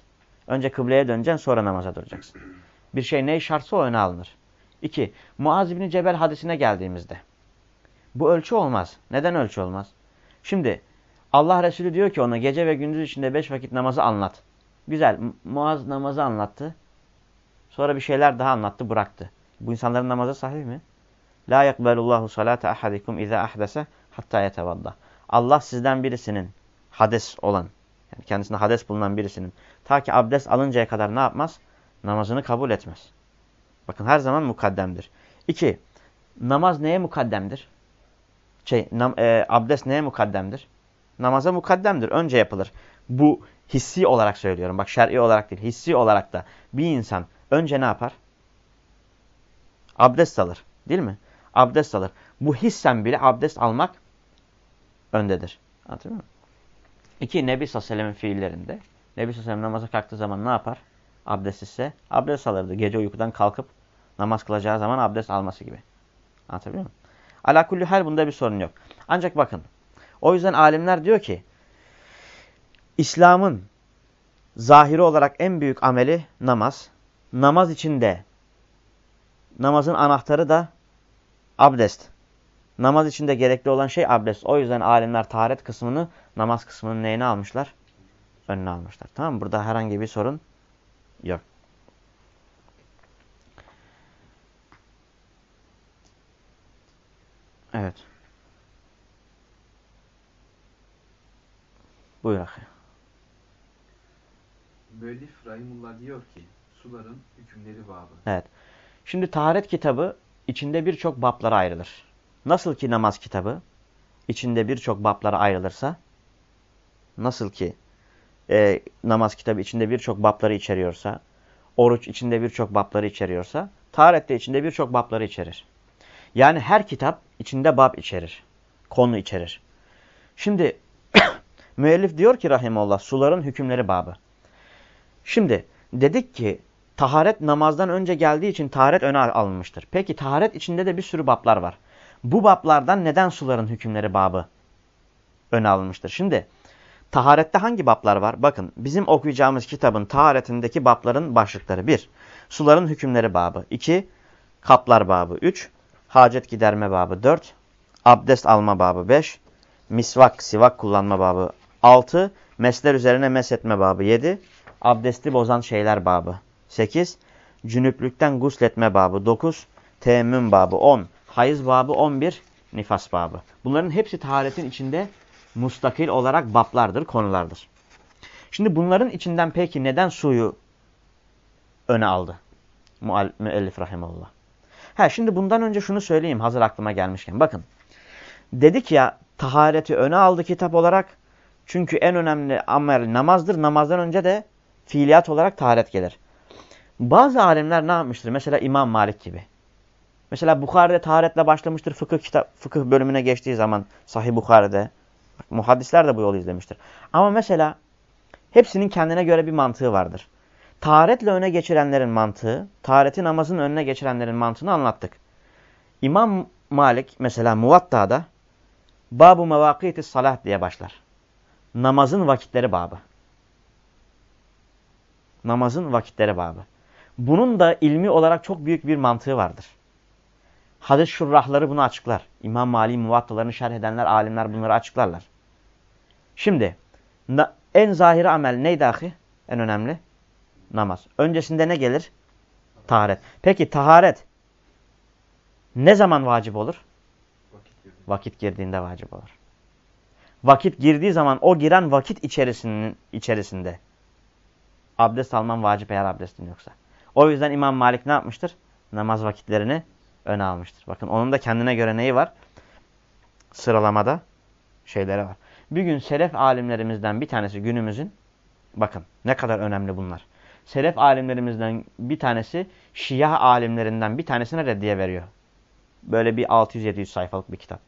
Önce kıbleye döneceksin sonra namaza duracaksın. Bir şey ne şartsa o öne alınır. İki, Muaz bin Cebel hadisine geldiğimizde. Bu ölçü olmaz. Neden ölçü olmaz? Şimdi Allah Resulü diyor ki ona gece ve gündüz içinde beş vakit namazı anlat. Güzel. Muaz namazı anlattı. Sonra bir şeyler daha anlattı bıraktı. Bu insanların namazı sahih mi? La yakbelullahu salate ahadikum iza ahdese hatta yetevadda. Allah sizden birisinin hades olan, yani kendisinde hades bulunan birisinin ta ki abdest alıncaya kadar ne yapmaz? Namazını kabul etmez. Bakın her zaman mukaddemdir. İki, namaz neye mukaddemdir? Şey, nam, e, abdest neye mukaddemdir? Namaza mukaddemdir. Önce yapılır. Bu hissi olarak söylüyorum. Bak şer'i olarak değil. Hissi olarak da bir insan önce ne yapar? Abdest alır. Değil mi? Abdest alır. Bu hissen bile abdest almak öndedir. Anlatıyor muyum? İki, Nebi Sallallahu fiillerinde. Nebi Sallallahu namaza kalktığı zaman ne yapar? Abdest ise abdest alırdı. Gece uykudan kalkıp namaz kılacağı zaman abdest alması gibi. Anlatabiliyor muyum? Ala kulli hal bunda bir sorun yok. Ancak bakın. O yüzden alimler diyor ki İslam'ın zahiri olarak en büyük ameli namaz. Namaz içinde namazın anahtarı da abdest. Namaz içinde gerekli olan şey abdest. O yüzden alimler taharet kısmını namaz kısmının neyine almışlar? Önüne almışlar. Tamam mı? Burada herhangi bir sorun yok. Evet. Buyur akı. Müellif Rahimullah diyor ki suların hükümleri babı. Evet. Şimdi taharet kitabı içinde birçok bablara ayrılır. Nasıl ki namaz kitabı içinde birçok bablara ayrılırsa, nasıl ki e, namaz kitabı içinde birçok babları içeriyorsa, oruç içinde birçok babları içeriyorsa, taharet de içinde birçok babları içerir. Yani her kitap içinde bab içerir, konu içerir. Şimdi müellif diyor ki rahimallah suların hükümleri babı. Şimdi dedik ki taharet namazdan önce geldiği için taharet öne alınmıştır. Peki taharet içinde de bir sürü bablar var. Bu bablardan neden suların hükümleri babı öne alınmıştır? Şimdi taharette hangi bablar var? Bakın bizim okuyacağımız kitabın taharetindeki babların başlıkları. 1. Suların hükümleri babı. 2. Kaplar babı. 3. Hacet giderme babı. 4. Abdest alma babı 5. Misvak, sivak kullanma babı 6. Mesler üzerine meshetme babı 7. Abdesti bozan şeyler babı 8. Cünüplükten gusletme babı 9. Teemmüm babı 10. Hayız babı 11. Nifas babı. Bunların hepsi taharetin içinde mustakil olarak bablardır, konulardır. Şimdi bunların içinden peki neden suyu öne aldı? Müellif rahimallah. Ha şimdi bundan önce şunu söyleyeyim hazır aklıma gelmişken. Bakın dedik ya tahareti öne aldı kitap olarak. Çünkü en önemli amel namazdır. Namazdan önce de fiiliyat olarak taharet gelir. Bazı alimler ne yapmıştır? Mesela İmam Malik gibi. Mesela Bukhari'de taharetle başlamıştır fıkıh kitap fıkıh bölümüne geçtiği zaman Sahih Bukhari'de. Muhaddisler de bu yolu izlemiştir. Ama mesela hepsinin kendine göre bir mantığı vardır. Taharetle öne geçirenlerin mantığı, tahareti namazın önüne geçirenlerin mantığını anlattık. İmam Malik mesela Muvatta'da Babu mevakiti salat diye başlar. Namazın vakitleri babı. Namazın vakitleri babı. Bunun da ilmi olarak çok büyük bir mantığı vardır. Hadis şurrahları bunu açıklar. İmam Mali muvattalarını şerh edenler, alimler bunları açıklarlar. Şimdi en zahiri amel neydi ahi? En önemli? Namaz. Öncesinde ne gelir? Taharet. Peki taharet ne zaman vacip olur? Vakit girdiğinde vacip olur. Vakit girdiği zaman o giren vakit içerisinin içerisinde abdest alman vacip eğer abdestin yoksa. O yüzden İmam Malik ne yapmıştır? Namaz vakitlerini öne almıştır. Bakın onun da kendine göre neyi var? Sıralamada şeyleri var. Bir gün selef alimlerimizden bir tanesi günümüzün bakın ne kadar önemli bunlar. Selef alimlerimizden bir tanesi Şia alimlerinden bir tanesine reddiye veriyor. Böyle bir 600-700 sayfalık bir kitap.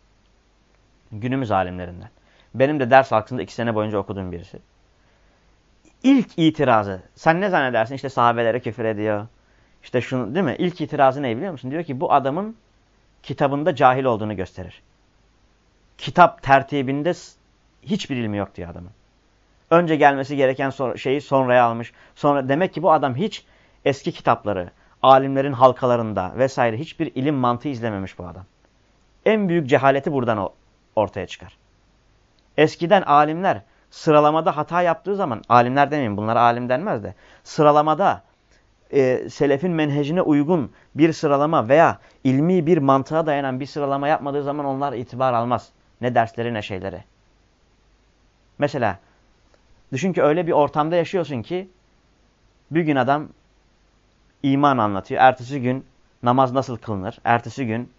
Günümüz alimlerinden. Benim de ders halkasında iki sene boyunca okuduğum birisi. İlk itirazı, sen ne zannedersin işte sahabelere küfür ediyor. İşte şunu değil mi? İlk itirazı ne biliyor musun? Diyor ki bu adamın kitabında cahil olduğunu gösterir. Kitap tertibinde hiçbir ilmi yok diyor adamın. Önce gelmesi gereken şeyi sonraya almış. Sonra demek ki bu adam hiç eski kitapları, alimlerin halkalarında vesaire hiçbir ilim mantığı izlememiş bu adam. En büyük cehaleti buradan ortaya çıkar. Eskiden alimler sıralamada hata yaptığı zaman, alimler demeyeyim bunlara alim denmez de, sıralamada e, selefin menhecine uygun bir sıralama veya ilmi bir mantığa dayanan bir sıralama yapmadığı zaman onlar itibar almaz. Ne dersleri ne şeyleri. Mesela düşün ki öyle bir ortamda yaşıyorsun ki bir gün adam iman anlatıyor. Ertesi gün namaz nasıl kılınır? Ertesi gün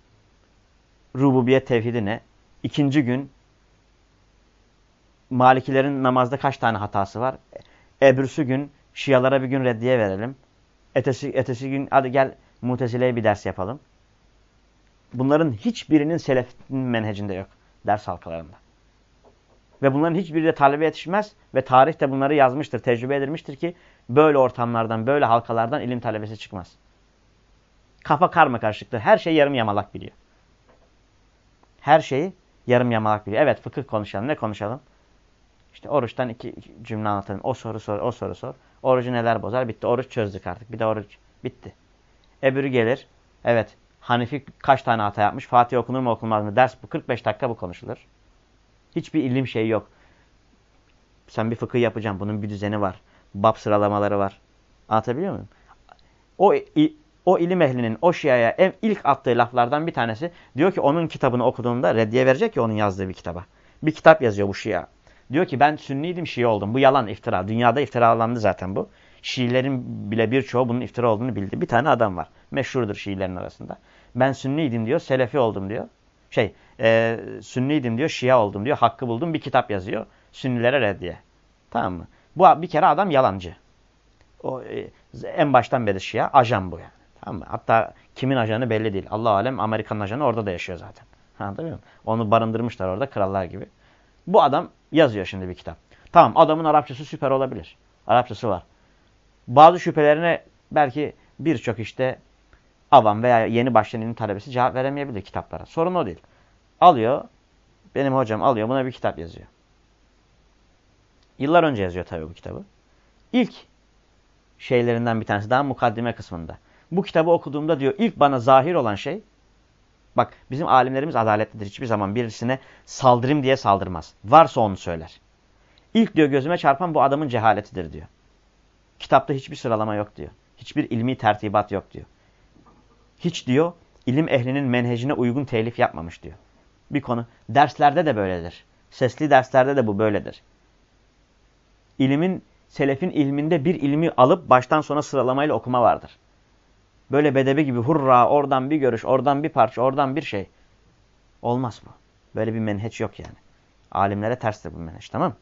rububiyet tevhidi ne? İkinci gün Malikilerin namazda kaç tane hatası var? Ebrüsü gün Şialara bir gün reddiye verelim. Etesi, etesi gün hadi gel Mutezile'ye bir ders yapalım. Bunların hiçbirinin selefin menhecinde yok. Ders halkalarında. Ve bunların hiçbiri de talebe yetişmez ve tarih de bunları yazmıştır, tecrübe edilmiştir ki böyle ortamlardan, böyle halkalardan ilim talebesi çıkmaz. Kafa karma karışıktır. Her şey yarım yamalak biliyor. Her şeyi yarım yamalak biliyor. Evet fıkıh konuşalım. Ne konuşalım? İşte oruçtan iki cümle anlatalım. O soru sor, o soru sor. Orucu neler bozar? Bitti. Oruç çözdük artık. Bir de oruç. Bitti. Ebürü gelir. Evet. Hanifi kaç tane hata yapmış? Fatih okunur mu okunmaz mı? Ders bu. 45 dakika bu konuşulur. Hiçbir ilim şeyi yok. Sen bir fıkıh yapacaksın. Bunun bir düzeni var. Bab sıralamaları var. Anlatabiliyor muyum? O, o ilim ehlinin o şiaya ilk attığı laflardan bir tanesi diyor ki onun kitabını okuduğunda reddiye verecek ya onun yazdığı bir kitaba. Bir kitap yazıyor bu şia. Diyor ki ben sünniydim şii oldum. Bu yalan iftira. Dünyada iftiralandı zaten bu. Şiilerin bile birçoğu bunun iftira olduğunu bildi. Bir tane adam var. Meşhurdur Şiilerin arasında. Ben sünniydim diyor. Selefi oldum diyor. Şey e, sünniydim diyor. Şia oldum diyor. Hakkı buldum. Bir kitap yazıyor. Sünnilere reddiye. Tamam mı? Bu bir kere adam yalancı. O e, en baştan beri Şia. Ajan bu yani. Tamam mı? Hatta kimin ajanı belli değil. Allah alem Amerikan ajanı orada da yaşıyor zaten. Anladın mı? Onu barındırmışlar orada krallar gibi. Bu adam yazıyor şimdi bir kitap. Tamam adamın Arapçası süper olabilir. Arapçası var. Bazı şüphelerine belki birçok işte avam veya yeni başlayan talebesi cevap veremeyebilir kitaplara. Sorun o değil. Alıyor, benim hocam alıyor buna bir kitap yazıyor. Yıllar önce yazıyor tabii bu kitabı. İlk şeylerinden bir tanesi daha mukaddime kısmında. Bu kitabı okuduğumda diyor ilk bana zahir olan şey Bak bizim alimlerimiz adaletlidir. Hiçbir zaman birisine saldırayım diye saldırmaz. Varsa onu söyler. İlk diyor gözüme çarpan bu adamın cehaletidir diyor. Kitapta hiçbir sıralama yok diyor. Hiçbir ilmi tertibat yok diyor. Hiç diyor ilim ehlinin menhecine uygun telif yapmamış diyor. Bir konu. Derslerde de böyledir. Sesli derslerde de bu böyledir. İlimin, selefin ilminde bir ilmi alıp baştan sona sıralamayla okuma vardır. Böyle bedevi gibi hurra oradan bir görüş, oradan bir parça, oradan bir şey. Olmaz bu. Böyle bir menheç yok yani. Alimlere terstir bu menheç tamam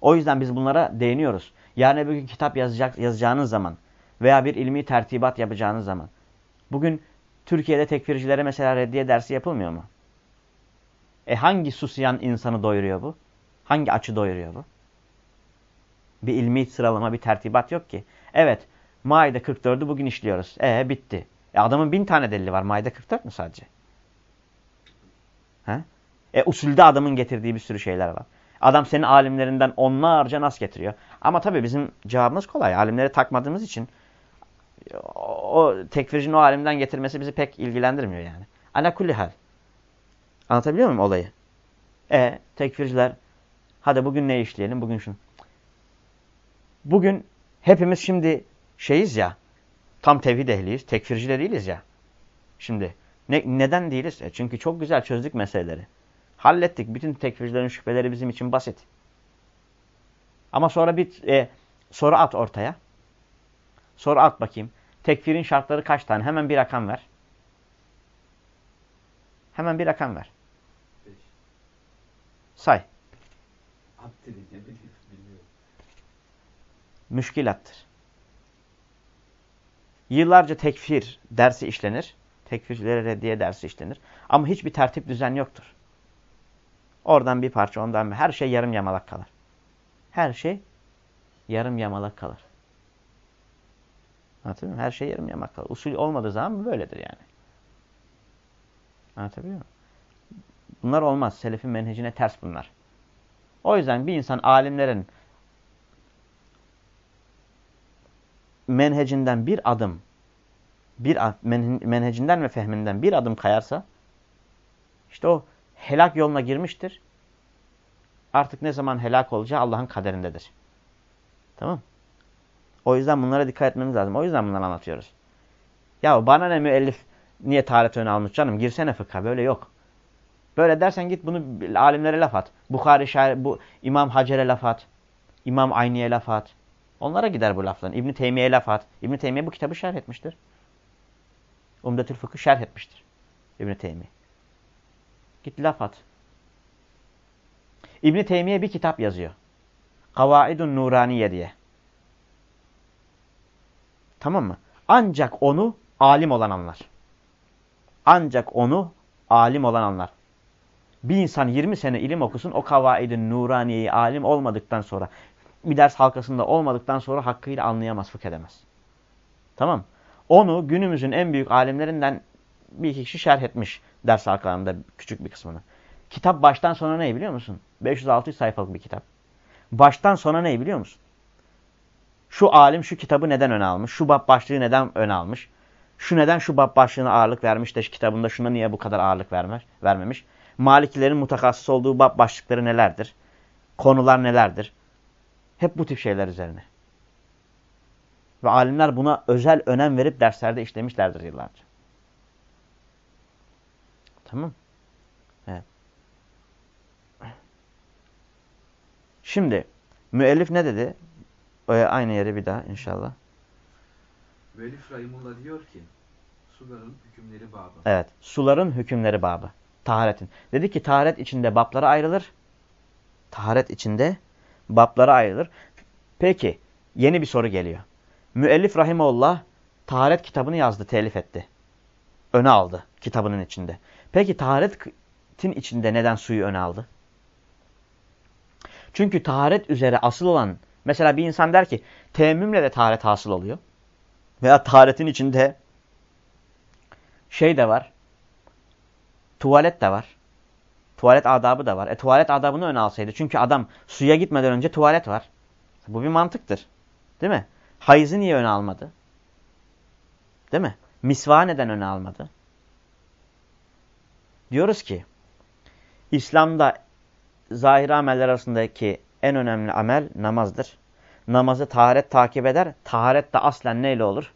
O yüzden biz bunlara değiniyoruz. Yani bugün kitap yazacak, yazacağınız zaman veya bir ilmi tertibat yapacağınız zaman. Bugün Türkiye'de tekfircilere mesela reddiye dersi yapılmıyor mu? E hangi susayan insanı doyuruyor bu? Hangi açı doyuruyor bu? Bir ilmi sıralama, bir tertibat yok ki. Evet, Maide 44'ü bugün işliyoruz. E bitti. E adamın bin tane delili var. Maide 44 mü sadece? He? E usulde adamın getirdiği bir sürü şeyler var. Adam senin alimlerinden onlarca nas getiriyor. Ama tabii bizim cevabımız kolay. Alimleri takmadığımız için o tekfircinin o alimden getirmesi bizi pek ilgilendirmiyor yani. Ala kulli hal. Anlatabiliyor muyum olayı? E tekfirciler hadi bugün ne işleyelim? Bugün şunu. Bugün hepimiz şimdi şeyiz ya tam tevhid ehliyiz. Tekfirci de değiliz ya. Şimdi ne, neden değiliz? E çünkü çok güzel çözdük meseleleri. Hallettik. Bütün tekfircilerin şüpheleri bizim için basit. Ama sonra bir e, soru at ortaya. Soru at bakayım. Tekfirin şartları kaç tane? Hemen bir rakam ver. Hemen bir rakam ver. Beş. Say. Müşkilattır. Yıllarca tekfir dersi işlenir. Tekfircilere reddiye dersi işlenir. Ama hiçbir tertip düzen yoktur. Oradan bir parça, ondan bir. Her şey yarım yamalak kalır. Her şey yarım yamalak kalır. Anlatabiliyor muyum? Her şey yarım yamalak kalır. Usul olmadığı zaman böyledir yani. Anlatabiliyor muyum? Bunlar olmaz. Selefin menhecine ters bunlar. O yüzden bir insan alimlerin menhecinden bir adım bir menhecinden ve fehminden bir adım kayarsa işte o helak yoluna girmiştir. Artık ne zaman helak olacağı Allah'ın kaderindedir. Tamam O yüzden bunlara dikkat etmemiz lazım. O yüzden bunları anlatıyoruz. Ya bana ne müellif niye taharet öne almış canım? Girsene fıkha. Böyle yok. Böyle dersen git bunu alimlere laf at. Bukhari, şair, bu İmam Hacer'e laf at. İmam Ayni'ye laf at. Onlara gider bu lafların. İbn-i Teymiye'ye laf at. ibn Teymiye bu kitabı şerh etmiştir. Umdetül Fıkı şerh etmiştir. İbn-i Teymiye. Git laf at. İbn-i Teymiye bir kitap yazıyor. Kavaidun Nuraniye diye. Tamam mı? Ancak onu alim olan anlar. Ancak onu alim olan anlar. Bir insan 20 sene ilim okusun o kavaidin nuraniyeyi alim olmadıktan sonra bir ders halkasında olmadıktan sonra hakkıyla anlayamaz, fıkh edemez. Tamam. Onu günümüzün en büyük alimlerinden bir iki kişi şerh etmiş ders halkalarında küçük bir kısmını. Kitap baştan sona ne biliyor musun? 500-600 sayfalık bir kitap. Baştan sona ne biliyor musun? Şu alim şu kitabı neden öne almış? Şu bab başlığı neden öne almış? Şu neden şu bab başlığına ağırlık vermiş de kitabında şuna niye bu kadar ağırlık vermiş, vermemiş? Malikilerin mutakassıs olduğu bab başlıkları nelerdir? Konular nelerdir? Hep bu tip şeyler üzerine. Ve alimler buna özel önem verip derslerde işlemişlerdir yıllarca. Tamam. Evet. Şimdi müellif ne dedi? Aynı yere bir daha inşallah. Müellif Rahimullah diyor ki suların hükümleri babı. Evet. Suların hükümleri babı. Taharetin. Dedi ki taharet içinde bablara ayrılır. Taharet içinde bablara ayrılır. Peki yeni bir soru geliyor. Müellif Rahimullah taharet kitabını yazdı, telif etti. Öne aldı kitabının içinde. Peki taharetin içinde neden suyu öne aldı? Çünkü taharet üzere asıl olan, mesela bir insan der ki teyemmümle de taharet hasıl oluyor. Veya taharetin içinde şey de var, tuvalet de var. Tuvalet adabı da var. E tuvalet adabını öne alsaydı. Çünkü adam suya gitmeden önce tuvalet var. Bu bir mantıktır. Değil mi? Hayızı niye öne almadı? Değil mi? Misva neden öne almadı? Diyoruz ki İslam'da zahir ameller arasındaki en önemli amel namazdır. Namazı taharet takip eder. Taharet de aslen neyle olur?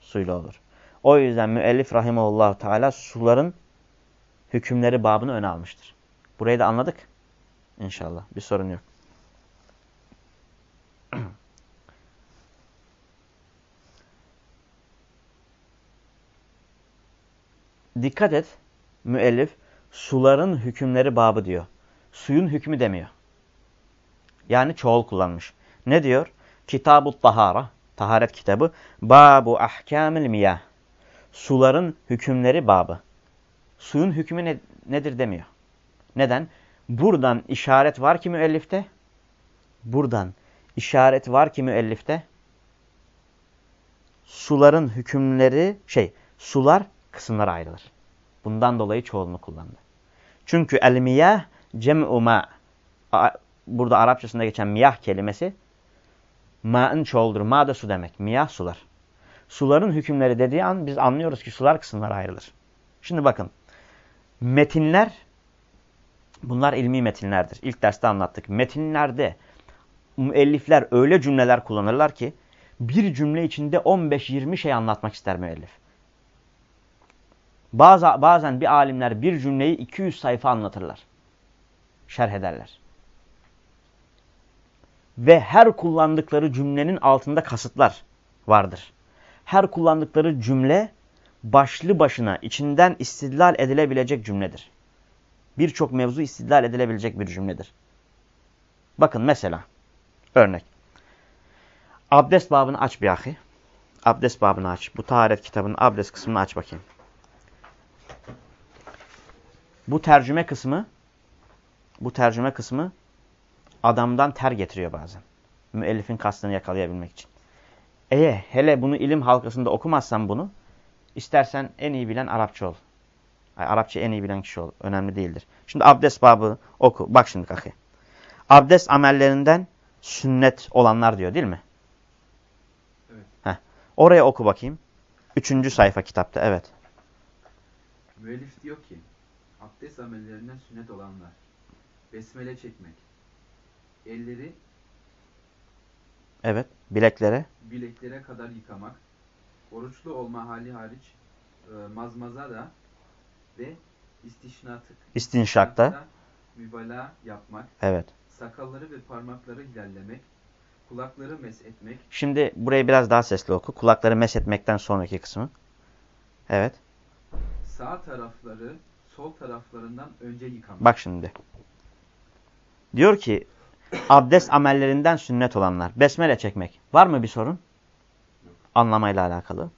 Suyla olur. O yüzden müellif rahimahullah teala suların hükümleri babını öne almıştır. Burayı da anladık. İnşallah. Bir sorun yok. Dikkat et. Müellif suların hükümleri babı diyor. Suyun hükmü demiyor. Yani çoğul kullanmış. Ne diyor? Kitab-ı Tahara, taharet kitabı. Babu ahkamil miyah. Suların hükümleri babı. Suyun hükmü ne, nedir demiyor. Neden? Buradan işaret var ki müellifte. Buradan işaret var ki müellifte. Suların hükümleri şey, sular kısımlara ayrılır. Bundan dolayı çoğulunu kullandı. Çünkü el miyah cem'u. Burada Arapçasında geçen miyah kelimesi ma'ın çoğuldur. Ma da su demek. Miyah sular. Suların hükümleri dediği an biz anlıyoruz ki sular kısımlara ayrılır. Şimdi bakın. Metinler bunlar ilmi metinlerdir. İlk derste anlattık. Metinlerde müellifler öyle cümleler kullanırlar ki bir cümle içinde 15-20 şey anlatmak ister müellif. Bazı, bazen bir alimler bir cümleyi 200 sayfa anlatırlar. Şerh ederler. Ve her kullandıkları cümlenin altında kasıtlar vardır. Her kullandıkları cümle başlı başına içinden istidlal edilebilecek cümledir. Birçok mevzu istidlal edilebilecek bir cümledir. Bakın mesela örnek. Abdest babını aç bir ahi. Abdest babını aç. Bu taharet kitabının abdest kısmını aç bakayım. Bu tercüme kısmı bu tercüme kısmı adamdan ter getiriyor bazen. Müellifin kastını yakalayabilmek için. Eğer hele bunu ilim halkasında okumazsan bunu istersen en iyi bilen Arapça ol. Yani Arapça en iyi bilen kişi ol. Önemli değildir. Şimdi abdest babı oku. Bak şimdi kakı. Abdest amellerinden sünnet olanlar diyor değil mi? Evet. Heh. Oraya oku bakayım. Üçüncü sayfa kitapta. Evet. Müellif diyor ki abdest amellerinden sünnet olanlar. Besmele çekmek. Elleri Evet. Bileklere. bileklere kadar yıkamak. Oruçlu olma hali hariç e, mazmaza da ve istişnatık. istinşakta. mübalağa yapmak. Evet. Sakalları ve parmakları hilallemek. Kulakları mes etmek. Şimdi burayı biraz daha sesli oku. Kulakları meshetmekten sonraki kısmı. Evet. Sağ tarafları sol taraflarından önce yıkamak. Bak şimdi. Diyor ki abdest amellerinden sünnet olanlar. Besmele çekmek. Var mı bir sorun? Anlamayla alakalı.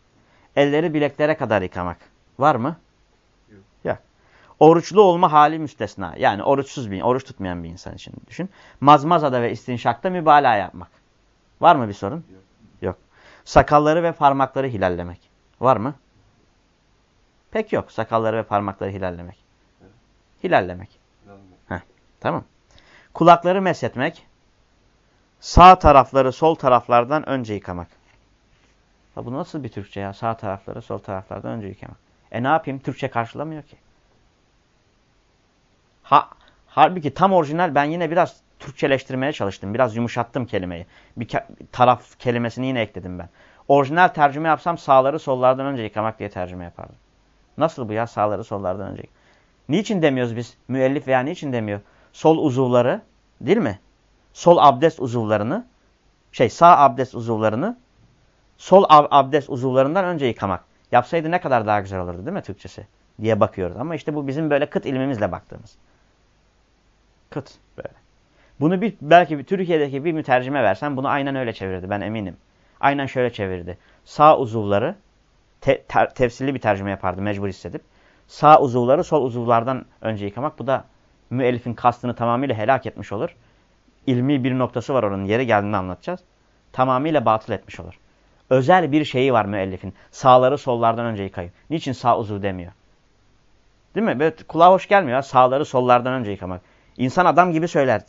Elleri bileklere kadar yıkamak. Var mı? Yok. Yok. Oruçlu olma hali müstesna. Yani oruçsuz bir, oruç tutmayan bir insan için düşün. Mazmazada ve istinşakta mübalağa yapmak. Var mı bir sorun? Yok. Yok. Sakalları ve parmakları hilallemek. Var mı? Pek yok. Sakalları ve parmakları hilallemek. Evet. Hilallemek. Tamam. Kulakları meshetmek. Sağ tarafları sol taraflardan önce yıkamak. Ya bu nasıl bir Türkçe ya? Sağ tarafları sol taraflardan önce yıkamak. E ne yapayım? Türkçe karşılamıyor ki. Ha, halbuki tam orijinal ben yine biraz Türkçeleştirmeye çalıştım. Biraz yumuşattım kelimeyi. Bir ke taraf kelimesini yine ekledim ben. Orijinal tercüme yapsam sağları sollardan önce yıkamak diye tercüme yapardım. Nasıl bu ya sağları sollardan önce? Niçin demiyoruz biz? Müellif veya niçin demiyor? Sol uzuvları değil mi? Sol abdest uzuvlarını şey sağ abdest uzuvlarını sol ab abdest uzuvlarından önce yıkamak. Yapsaydı ne kadar daha güzel olurdu değil mi Türkçesi? Diye bakıyoruz. Ama işte bu bizim böyle kıt ilmimizle baktığımız. Kıt böyle. Bunu bir, belki bir Türkiye'deki bir mütercime versen bunu aynen öyle çevirirdi ben eminim. Aynen şöyle çevirdi. Sağ uzuvları te, ter, tefsirli bir tercüme yapardı mecbur hissedip. Sağ uzuvları sol uzuvlardan önce yıkamak. Bu da müellifin kastını tamamıyla helak etmiş olur. İlmi bir noktası var onun yeri geldiğinde anlatacağız. Tamamıyla batıl etmiş olur. Özel bir şeyi var müellifin. Sağları sollardan önce yıkayın. Niçin sağ uzuv demiyor? Değil mi? Böyle kulağa hoş gelmiyor. Sağları sollardan önce yıkamak. İnsan adam gibi söyler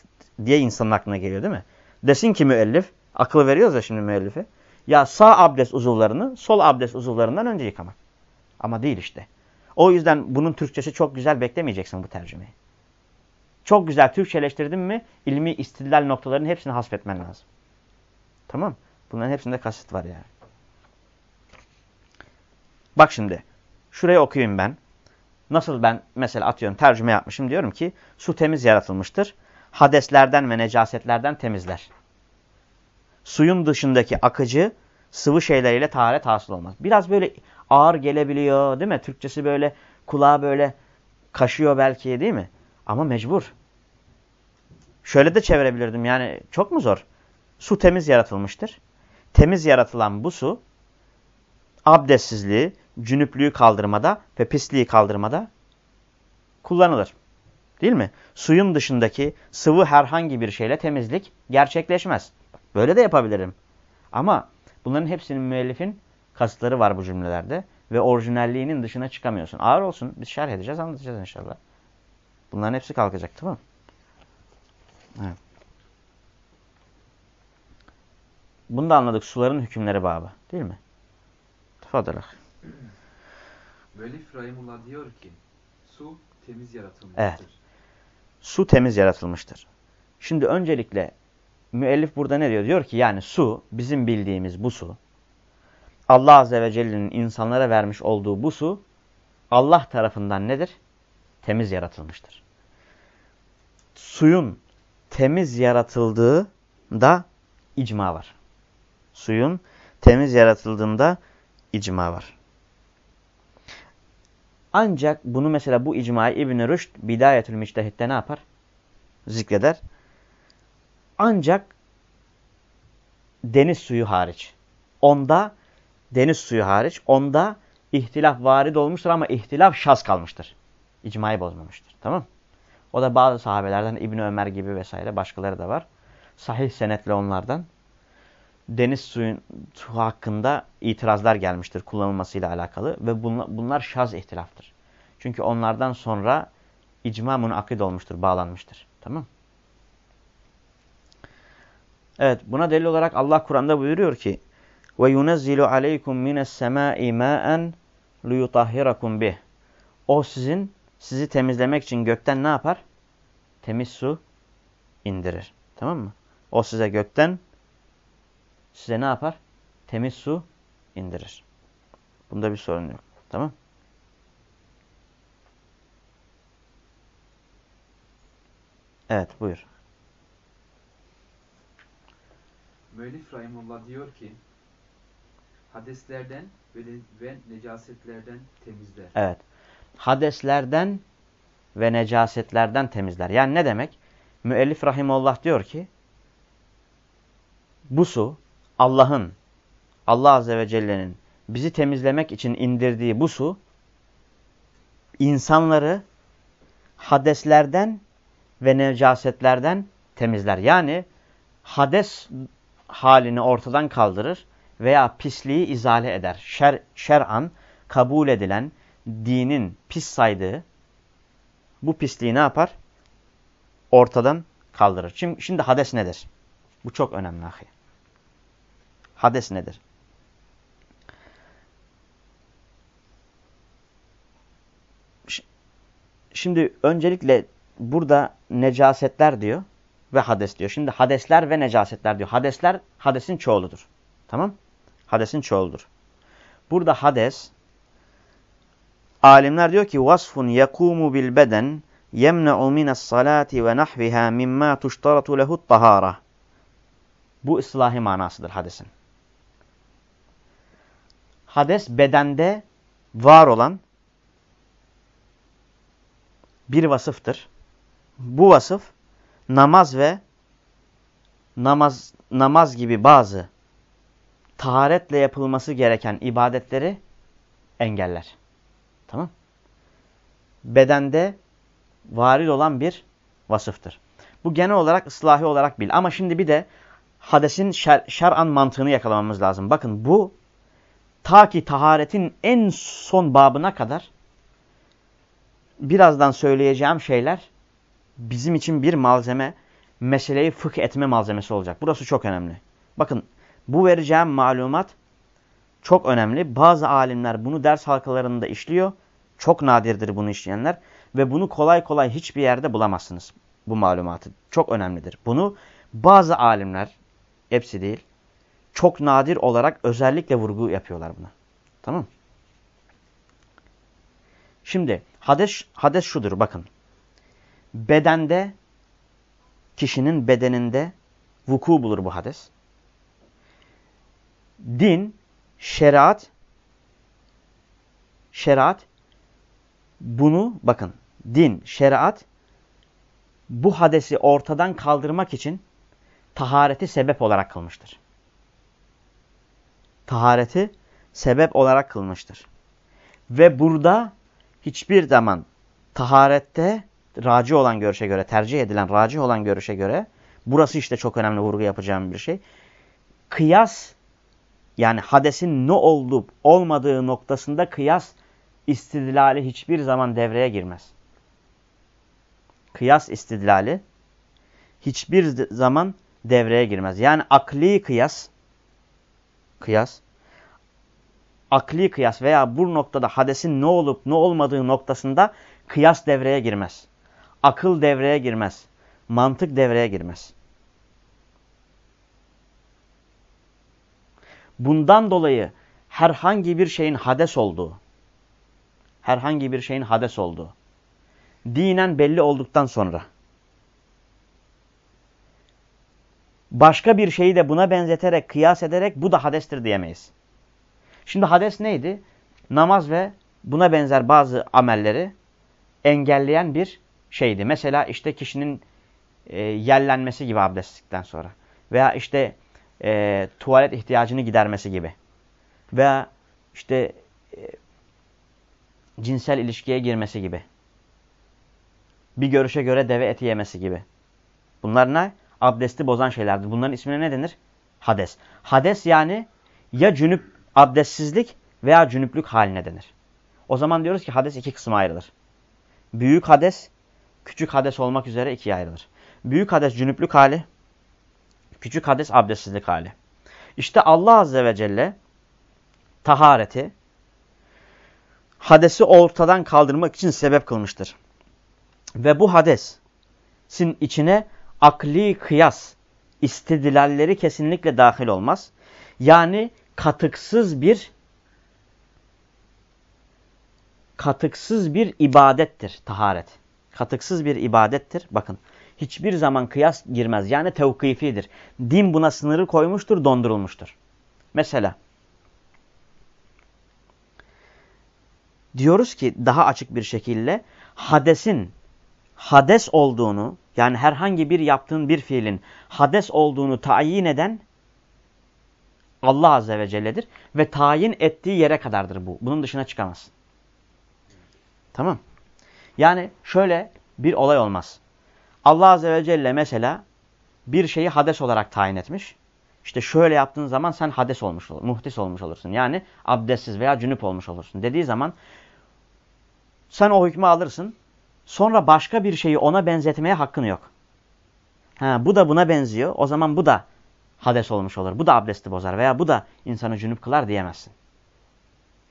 diye insanın aklına geliyor değil mi? Desin ki müellif, akıl veriyoruz ya şimdi müellife. Ya sağ abdest uzuvlarını sol abdest uzuvlarından önce yıkamak. Ama değil işte. O yüzden bunun Türkçesi çok güzel beklemeyeceksin bu tercümeyi. Çok güzel Türkçeleştirdin mi ilmi istidlal noktalarının hepsini hasbetmen lazım. Tamam Bunların hepsinde kasıt var yani. Bak şimdi. Şurayı okuyayım ben. Nasıl ben mesela atıyorum tercüme yapmışım diyorum ki su temiz yaratılmıştır. Hadeslerden ve necasetlerden temizler. Suyun dışındaki akıcı sıvı şeyleriyle taharet hasıl olmaz. Biraz böyle ağır gelebiliyor değil mi? Türkçesi böyle kulağa böyle kaşıyor belki değil mi? Ama mecbur. Şöyle de çevirebilirdim yani çok mu zor? Su temiz yaratılmıştır. Temiz yaratılan bu su abdestsizliği, cünüplüğü kaldırmada ve pisliği kaldırmada kullanılır. Değil mi? Suyun dışındaki sıvı herhangi bir şeyle temizlik gerçekleşmez. Böyle de yapabilirim. Ama bunların hepsinin müellifin kasıtları var bu cümlelerde. Ve orijinalliğinin dışına çıkamıyorsun. Ağır olsun. Biz şerh edeceğiz, anlatacağız inşallah. Bunların hepsi kalkacak tamam mı? Evet. Bunu da anladık. Suların hükümleri baba. Değil mi? Tefadılak. Müellif Rahimullah diyor ki su temiz yaratılmıştır. Evet. Su temiz yaratılmıştır. Şimdi öncelikle müellif burada ne diyor? Diyor ki yani su bizim bildiğimiz bu su Allah Azze ve Celle'nin insanlara vermiş olduğu bu su Allah tarafından nedir? Temiz yaratılmıştır. Suyun temiz yaratıldığı da icma var. Suyun temiz yaratıldığında icma var. Ancak bunu mesela bu icmayı İbn-i Rüşd Bidayetül Müçtehit'te ne yapar? Zikreder. Ancak deniz suyu hariç. Onda deniz suyu hariç. Onda ihtilaf varid olmuştur ama ihtilaf şaz kalmıştır. İcmayı bozmamıştır. Tamam O da bazı sahabelerden İbn Ömer gibi vesaire başkaları da var. Sahih senetle onlardan deniz suyun su hakkında itirazlar gelmiştir kullanılmasıyla alakalı ve bunlar, bunlar şaz ihtilaftır. Çünkü onlardan sonra icma munakid olmuştur, bağlanmıştır. Tamam Evet buna delil olarak Allah Kur'an'da buyuruyor ki ve yunezzilu aleykum mines semai ma'en liyutahhirakum bih. O sizin sizi temizlemek için gökten ne yapar? Temiz su indirir. Tamam mı? O size gökten size ne yapar? Temiz su indirir. Bunda bir sorun yok. Tamam Evet buyur. Müellif Rahimullah diyor ki hadeslerden ve, ve necasetlerden temizler. Evet. Hadeslerden ve necasetlerden temizler. Yani ne demek? Müellif Rahimullah diyor ki bu su Allah'ın, Allah Azze ve Celle'nin bizi temizlemek için indirdiği bu su, insanları hadeslerden ve necasetlerden temizler. Yani hades halini ortadan kaldırır veya pisliği izale eder. Şer, şer'an kabul edilen dinin pis saydığı bu pisliği ne yapar? Ortadan kaldırır. Şimdi, şimdi hades nedir? Bu çok önemli ahi. Hades nedir? Şimdi öncelikle burada necasetler diyor ve hades diyor. Şimdi hadesler ve necasetler diyor. Hadesler hadesin çoğuludur. Tamam? Hadesin çoğuludur. Burada hades alimler diyor ki vasfun yakumu bil beden yemne'u minas salati ve nahviha mimma tuştaratu lehu't tahara. Bu ıslahi manasıdır hadesin. Hades bedende var olan bir vasıftır. Bu vasıf namaz ve namaz namaz gibi bazı taharetle yapılması gereken ibadetleri engeller. Tamam? Bedende varil olan bir vasıftır. Bu genel olarak ıslahi olarak bil. Ama şimdi bir de hadesin şer, şer'an mantığını yakalamamız lazım. Bakın bu ta ki taharetin en son babına kadar birazdan söyleyeceğim şeyler bizim için bir malzeme, meseleyi fıkh etme malzemesi olacak. Burası çok önemli. Bakın bu vereceğim malumat çok önemli. Bazı alimler bunu ders halkalarında işliyor. Çok nadirdir bunu işleyenler ve bunu kolay kolay hiçbir yerde bulamazsınız bu malumatı. Çok önemlidir. Bunu bazı alimler, hepsi değil, çok nadir olarak özellikle vurgu yapıyorlar buna. Tamam Şimdi hades, hades şudur bakın. Bedende, kişinin bedeninde vuku bulur bu hades. Din, şeriat, şeriat bunu bakın din, şeriat bu hadesi ortadan kaldırmak için tahareti sebep olarak kılmıştır. Tahareti sebep olarak kılmıştır. Ve burada hiçbir zaman taharette raci olan görüşe göre, tercih edilen raci olan görüşe göre, burası işte çok önemli vurgu yapacağım bir şey. Kıyas, yani hadesin ne olup olmadığı noktasında kıyas istidlali hiçbir zaman devreye girmez. Kıyas istidlali hiçbir zaman devreye girmez. Yani akli kıyas, kıyas, akli kıyas veya bu noktada hadesin ne olup ne olmadığı noktasında kıyas devreye girmez. Akıl devreye girmez. Mantık devreye girmez. Bundan dolayı herhangi bir şeyin hades olduğu, herhangi bir şeyin hades olduğu, dinen belli olduktan sonra, başka bir şeyi de buna benzeterek, kıyas ederek bu da hadestir diyemeyiz. Şimdi hades neydi? Namaz ve buna benzer bazı amelleri engelleyen bir şeydi. Mesela işte kişinin e, yellenmesi gibi abdestlikten sonra. Veya işte e, tuvalet ihtiyacını gidermesi gibi. Veya işte e, cinsel ilişkiye girmesi gibi. Bir görüşe göre deve eti yemesi gibi. Bunlar ne? Abdesti bozan şeylerdir. Bunların ismine ne denir? Hades. Hades yani ya cünüp abdestsizlik veya cünüplük haline denir. O zaman diyoruz ki hades iki kısma ayrılır. Büyük hades, küçük hades olmak üzere ikiye ayrılır. Büyük hades cünüplük hali, küçük hades abdestsizlik hali. İşte Allah Azze ve Celle tahareti hadesi ortadan kaldırmak için sebep kılmıştır. Ve bu hadesin içine akli kıyas istedilalleri kesinlikle dahil olmaz. Yani katıksız bir katıksız bir ibadettir taharet. Katıksız bir ibadettir. Bakın hiçbir zaman kıyas girmez. Yani tevkifidir. Din buna sınırı koymuştur, dondurulmuştur. Mesela diyoruz ki daha açık bir şekilde hadesin hades olduğunu yani herhangi bir yaptığın bir fiilin hades olduğunu tayin eden Allah Azze ve Celle'dir. Ve tayin ettiği yere kadardır bu. Bunun dışına çıkamaz. Tamam. Yani şöyle bir olay olmaz. Allah Azze ve Celle mesela bir şeyi hades olarak tayin etmiş. İşte şöyle yaptığın zaman sen hades olmuş muhtis olmuş olursun. Yani abdestsiz veya cünüp olmuş olursun dediği zaman sen o hükmü alırsın. Sonra başka bir şeyi ona benzetmeye hakkın yok. Ha, bu da buna benziyor. O zaman bu da hades olmuş olur. Bu da abdesti bozar veya bu da insanı cünüp kılar diyemezsin.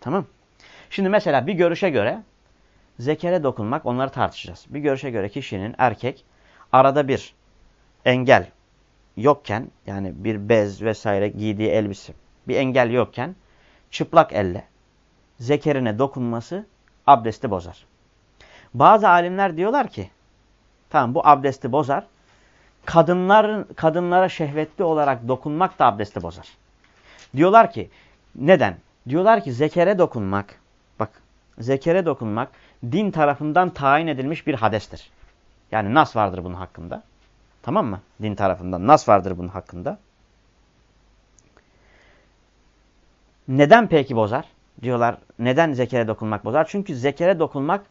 Tamam. Şimdi mesela bir görüşe göre zekere dokunmak onları tartışacağız. Bir görüşe göre kişinin erkek arada bir engel yokken yani bir bez vesaire giydiği elbise bir engel yokken çıplak elle zekerine dokunması abdesti bozar. Bazı alimler diyorlar ki tamam bu abdesti bozar kadınların kadınlara şehvetli olarak dokunmak da abdesti bozar. Diyorlar ki neden? Diyorlar ki zekere dokunmak bak zekere dokunmak din tarafından tayin edilmiş bir hadestir. Yani nas vardır bunun hakkında. Tamam mı? Din tarafından nas vardır bunun hakkında. Neden peki bozar? Diyorlar neden zekere dokunmak bozar? Çünkü zekere dokunmak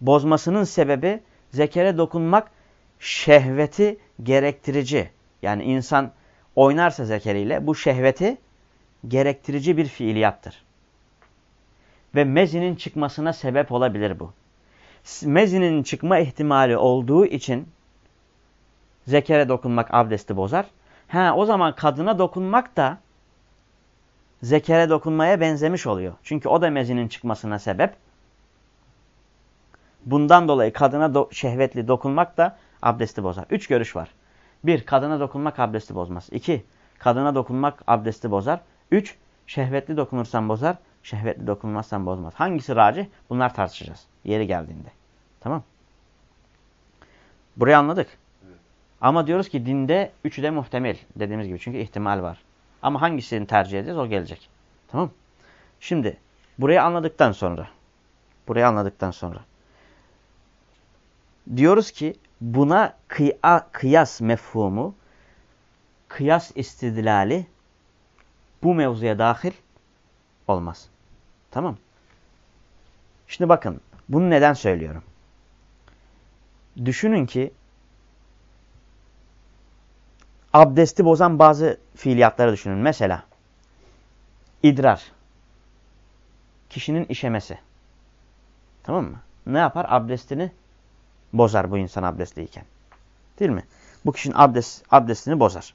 bozmasının sebebi zekere dokunmak şehveti gerektirici. Yani insan oynarsa zekeriyle bu şehveti gerektirici bir fiiliyattır. Ve mezinin çıkmasına sebep olabilir bu. Mezinin çıkma ihtimali olduğu için zekere dokunmak abdesti bozar. Ha, o zaman kadına dokunmak da zekere dokunmaya benzemiş oluyor. Çünkü o da mezinin çıkmasına sebep Bundan dolayı kadına do şehvetli dokunmak da abdesti bozar. Üç görüş var. Bir, kadına dokunmak abdesti bozmaz. İki, kadına dokunmak abdesti bozar. Üç, şehvetli dokunursan bozar. Şehvetli dokunmazsan bozmaz. Hangisi raci? Bunlar tartışacağız. Yeri geldiğinde. Tamam. Burayı anladık. Ama diyoruz ki dinde üçü de muhtemel. Dediğimiz gibi çünkü ihtimal var. Ama hangisini tercih edeceğiz o gelecek. Tamam. Şimdi burayı anladıktan sonra. Burayı anladıktan sonra. Diyoruz ki buna kıya, kıyas mefhumu, kıyas istidlali bu mevzuya dahil olmaz. Tamam. Şimdi bakın bunu neden söylüyorum? Düşünün ki abdesti bozan bazı fiiliyatları düşünün. Mesela idrar. Kişinin işemesi. Tamam mı? Ne yapar? Abdestini bozar bu insan abdestliyken. Değil mi? Bu kişinin abdest, abdestini bozar.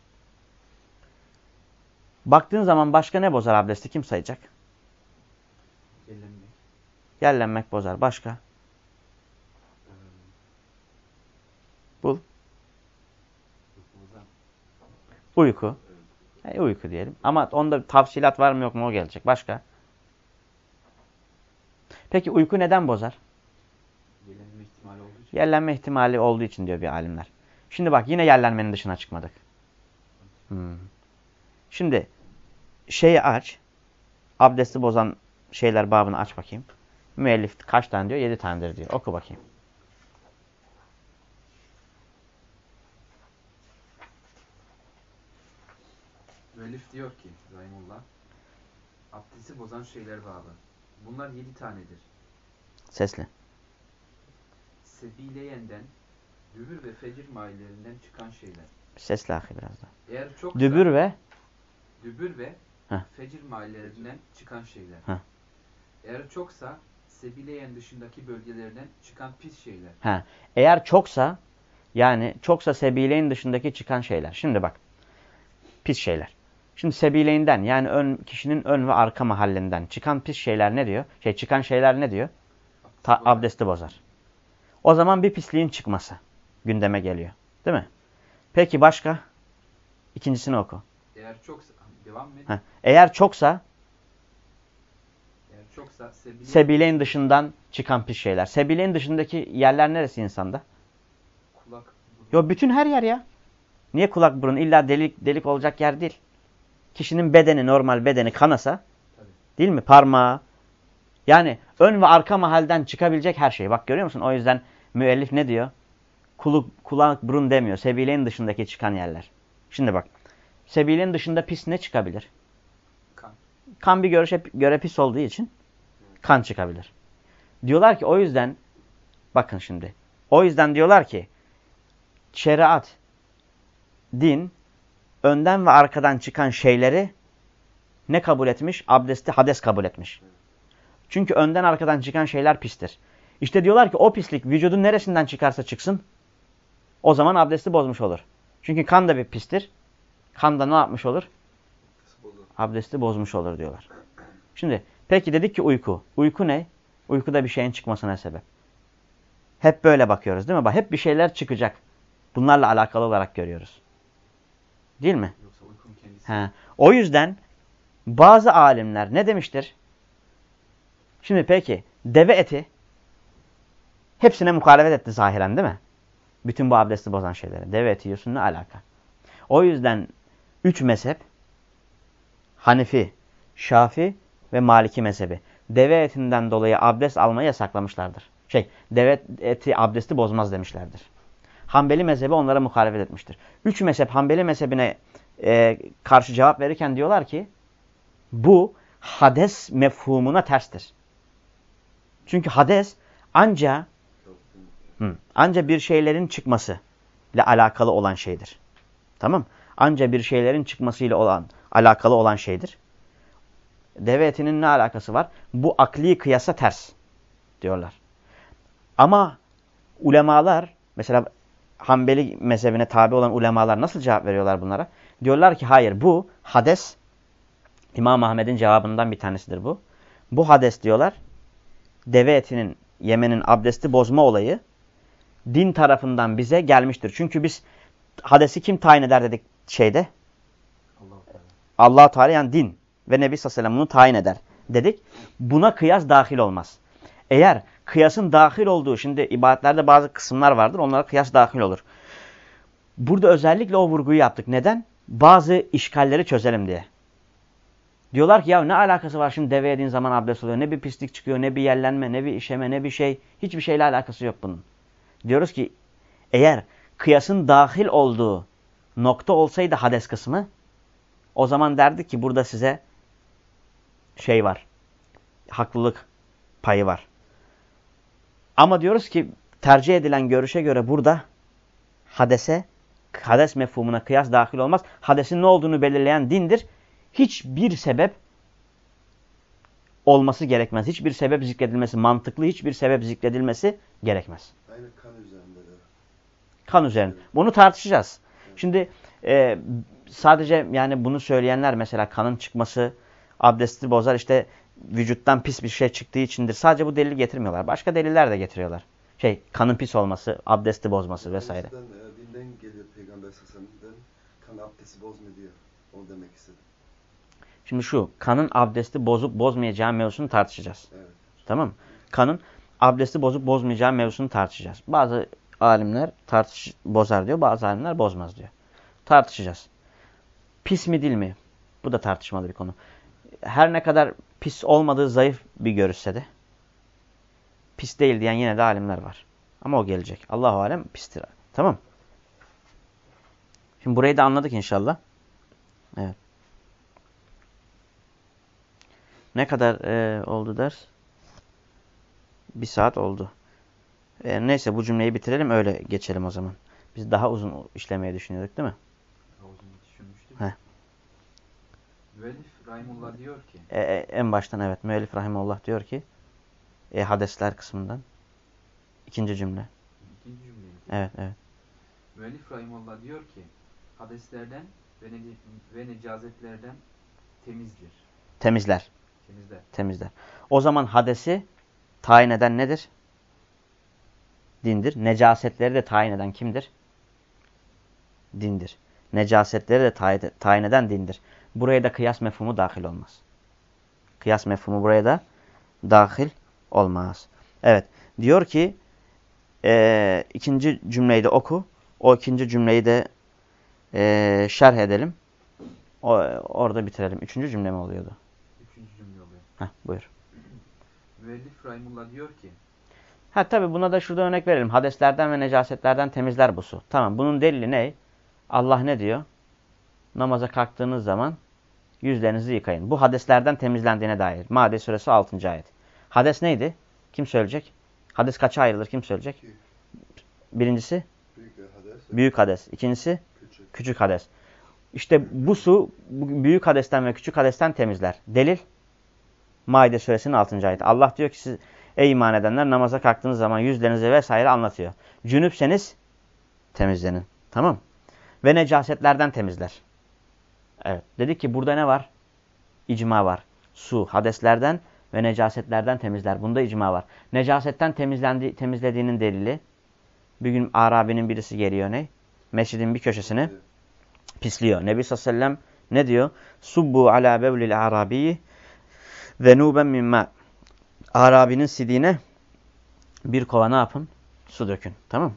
Baktığın zaman başka ne bozar abdesti? Kim sayacak? Ellenmek. Yerlenmek bozar. Başka? Ee, Bul. Uyku. Evet. E, uyku diyelim. Ama onda tafsilat var mı yok mu o gelecek. Başka? Peki uyku neden bozar? Yerlenme ihtimali olduğu için. Yerlenme ihtimali olduğu için diyor bir alimler. Şimdi bak yine yerlenmenin dışına çıkmadık. Hmm. Şimdi şeyi aç. Abdesti bozan şeyler babını aç bakayım. Müellif kaç tane diyor? Yedi tanedir diyor. Oku bakayım. Müellif diyor ki Rahimullah abdesti bozan şeyler babı. Bunlar yedi tanedir. Sesli. Sebileyenden, dübür ve fecir maillerinden çıkan şeyler. Sesli ahi biraz da. Eğer çoksa, Dübür ve dübür ve Heh. fecir maillerinden çıkan şeyler. Heh. Eğer çoksa sebileyen dışındaki bölgelerinden çıkan pis şeyler. Ha, eğer çoksa yani çoksa sebileyin dışındaki çıkan şeyler. Şimdi bak. Pis şeyler. Şimdi sebileyinden yani ön, kişinin ön ve arka mahallinden çıkan pis şeyler ne diyor? Şey çıkan şeyler ne diyor? Ta, abdesti bozar. O zaman bir pisliğin çıkması gündeme geliyor. Değil mi? Peki başka? İkincisini oku. Eğer çoksa devam mı? Eğer çoksa Eğer çoksa sebileyen, sebileyin dışından çıkan pis şeyler. Sebileyin dışındaki yerler neresi insanda? kulak, burun, Yo bütün her yer ya. Niye kulak burun illa delik delik olacak yer değil. Kişinin bedeni normal bedeni kanasa Tabii. değil mi? Parmağı. Yani ön ve arka mahalden çıkabilecek her şey. Bak görüyor musun? O yüzden müellif ne diyor? Kulak, kulak burun demiyor. Sebilenin dışındaki çıkan yerler. Şimdi bak. Sebilenin dışında pis ne çıkabilir? kan. Kan bir görüşe, göre pis olduğu için kan çıkabilir. Diyorlar ki o yüzden bakın şimdi. O yüzden diyorlar ki şeriat, din önden ve arkadan çıkan şeyleri ne kabul etmiş? Abdesti hades kabul etmiş. Çünkü önden arkadan çıkan şeyler pistir. İşte diyorlar ki o pislik vücudun neresinden çıkarsa çıksın o zaman abdesti bozmuş olur. Çünkü kan da bir pistir. Kan da ne yapmış olur? Abdesti bozmuş olur diyorlar. Şimdi peki dedik ki uyku. Uyku ne? Uykuda bir şeyin çıkmasına sebep. Hep böyle bakıyoruz değil mi? Bak hep bir şeyler çıkacak. Bunlarla alakalı olarak görüyoruz. Değil mi? Yoksa uykunun kendisi. He. O yüzden bazı alimler ne demiştir? Şimdi peki deve eti hepsine muhalefet etti zahiren değil mi? Bütün bu abdesti bozan şeylere. Deve eti yiyorsun ne alaka? O yüzden üç mezhep Hanefi, Şafi ve Maliki mezhebi deve etinden dolayı abdest almayı yasaklamışlardır. Şey, deve eti abdesti bozmaz demişlerdir. Hanbeli mezhebi onlara muhalefet etmiştir. Üç mezhep Hanbeli mezhebine e, karşı cevap verirken diyorlar ki bu hades mefhumuna terstir. Çünkü hades anca hı, anca bir şeylerin çıkması ile alakalı olan şeydir. Tamam? Anca bir şeylerin çıkmasıyla olan alakalı olan şeydir. Deve etinin ne alakası var? Bu akli kıyasa ters diyorlar. Ama ulemalar mesela Hanbeli mezhebine tabi olan ulemalar nasıl cevap veriyorlar bunlara? Diyorlar ki hayır bu hades İmam Ahmed'in cevabından bir tanesidir bu. Bu hades diyorlar deve etinin yemenin abdesti bozma olayı din tarafından bize gelmiştir. Çünkü biz hadesi kim tayin eder dedik şeyde? Allah-u Teala. allah Teala yani din ve Nebi sallallahu bunu tayin eder dedik. Buna kıyas dahil olmaz. Eğer kıyasın dahil olduğu, şimdi ibadetlerde bazı kısımlar vardır, onlara kıyas dahil olur. Burada özellikle o vurguyu yaptık. Neden? Bazı işgalleri çözelim diye. Diyorlar ki ya ne alakası var şimdi deve yediğin zaman abdest oluyor. Ne bir pislik çıkıyor, ne bir yerlenme, ne bir işeme, ne bir şey. Hiçbir şeyle alakası yok bunun. Diyoruz ki eğer kıyasın dahil olduğu nokta olsaydı hades kısmı o zaman derdik ki burada size şey var. Haklılık payı var. Ama diyoruz ki tercih edilen görüşe göre burada hadese, hades mefhumuna kıyas dahil olmaz. Hadesin ne olduğunu belirleyen dindir. Hiçbir sebep olması gerekmez. Hiçbir sebep zikredilmesi, mantıklı hiçbir sebep zikredilmesi gerekmez. Aynı kan üzerinde de. Kan üzerine. Bunu tartışacağız. Şimdi e, sadece yani bunu söyleyenler mesela kanın çıkması abdesti bozar işte vücuttan pis bir şey çıktığı içindir. Sadece bu delili getirmiyorlar. Başka deliller de getiriyorlar. Şey kanın pis olması, abdesti bozması vesaire. Yüzden, e, dinden geliyor Peygamber Sassan'dan kan abdesti bozmuyor diyor. Onu demek istedim. Şimdi şu kanın abdesti bozup bozmayacağı mevzusunu tartışacağız. Evet. Tamam mı? Kanın abdesti bozup bozmayacağı mevzusunu tartışacağız. Bazı alimler tartış bozar diyor, bazı alimler bozmaz diyor. Tartışacağız. Pis mi değil mi? Bu da tartışmalı bir konu. Her ne kadar pis olmadığı zayıf bir görüşse de pis değil diyen yine de alimler var. Ama o gelecek. Allahu alem pistir. Tamam. Şimdi burayı da anladık inşallah. Evet. Ne kadar e, oldu ders? Bir saat oldu. E, neyse bu cümleyi bitirelim öyle geçelim o zaman. Biz daha uzun işlemeye düşünüyorduk değil mi? Müellif Rahimullah diyor ki E, e, en baştan evet müellif rahimullah diyor ki e, hadesler kısmından ikinci cümle. ikinci cümleyi. Evet evet. Müellif Rahimullah diyor ki hadeslerden ve, ne, ve necazetlerden temizdir. Temizler. Temizler. Temizler. O zaman hadesi tayin eden nedir? Dindir. Necasetleri de tayin eden kimdir? Dindir. Necasetleri de tayin eden dindir. Buraya da kıyas mefhumu dahil olmaz. Kıyas mefhumu buraya da dahil olmaz. Evet. Diyor ki e, ikinci cümleyi de oku. O ikinci cümleyi de e, şerh edelim. O, orada bitirelim. Üçüncü cümle mi oluyordu? Üçüncü cümle oluyor. Heh, buyur. Müellif Rahimullah diyor ki Ha tabi buna da şurada örnek verelim. Hadeslerden ve necasetlerden temizler bu su. Tamam bunun delili ne? Allah ne diyor? Namaza kalktığınız zaman yüzlerinizi yıkayın. Bu hadeslerden temizlendiğine dair. Maide suresi 6. ayet. Hades neydi? Kim söyleyecek? Hades kaça ayrılır? Kim söyleyecek? Birincisi Büyük hades. büyük hades. İkincisi Küçük. küçük hades. İşte bu su büyük hadesten ve küçük hadesten temizler. Delil Maide suresinin 6. ayeti. Allah diyor ki siz ey iman edenler namaza kalktığınız zaman yüzlerinizi vesaire anlatıyor. Cünüpseniz temizlenin. Tamam Ve necasetlerden temizler. Evet. Dedik ki burada ne var? İcma var. Su, hadeslerden ve necasetlerden temizler. Bunda icma var. Necasetten temizlendi, temizlediğinin delili. Bir gün Arabi'nin birisi geliyor ne? Mescidin bir köşesini pisliyor. Nebi sallallahu aleyhi ve sellem ne diyor? Subbu ala bevlil arabiyi zenuben mimma. Arabinin sidiğine bir kova ne yapın? Su dökün. Tamam?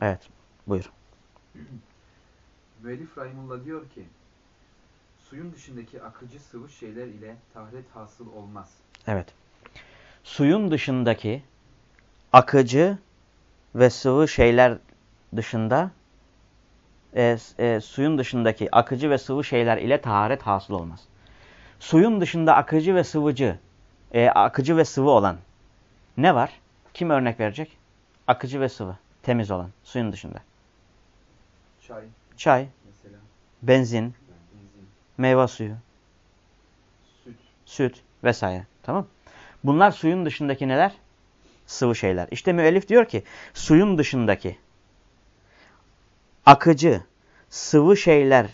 Evet. Buyur. Müellif Rahimullah diyor ki suyun dışındaki akıcı sıvı şeyler ile tahret hasıl olmaz. Evet. Suyun dışındaki akıcı ve sıvı şeyler dışında e, e, suyun dışındaki akıcı ve sıvı şeyler ile taharet hasıl olmaz. Suyun dışında akıcı ve sıvıcı, e, akıcı ve sıvı olan ne var? Kim örnek verecek? Akıcı ve sıvı, temiz olan suyun dışında. Çay Çay, mesela, benzin, meyve suyu, süt, süt vesaire. Tamam Bunlar suyun dışındaki neler? Sıvı şeyler. İşte müellif diyor ki suyun dışındaki akıcı, sıvı şeyler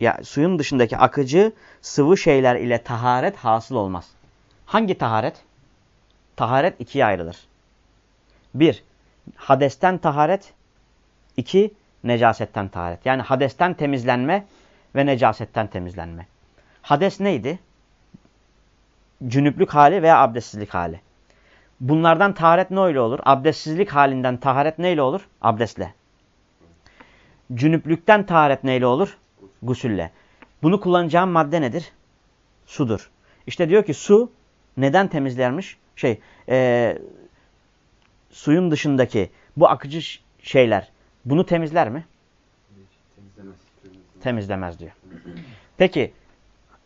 ya suyun dışındaki akıcı, sıvı şeyler ile taharet hasıl olmaz. Hangi taharet? Taharet ikiye ayrılır. Bir, hadesten taharet. iki necasetten taharet. Yani hadesten temizlenme ve necasetten temizlenme. Hades neydi? Cünüplük hali veya abdestsizlik hali. Bunlardan taharet ne öyle olur? Abdestsizlik halinden taharet neyle olur? Abdestle. Cünüplükten taharet neyle olur? Gusülle. Bunu kullanacağım madde nedir? Sudur. İşte diyor ki su neden temizlermiş? Şey, e, suyun dışındaki bu akıcı şeyler bunu temizler mi? Temizlemez. Temizlemez diyor. Peki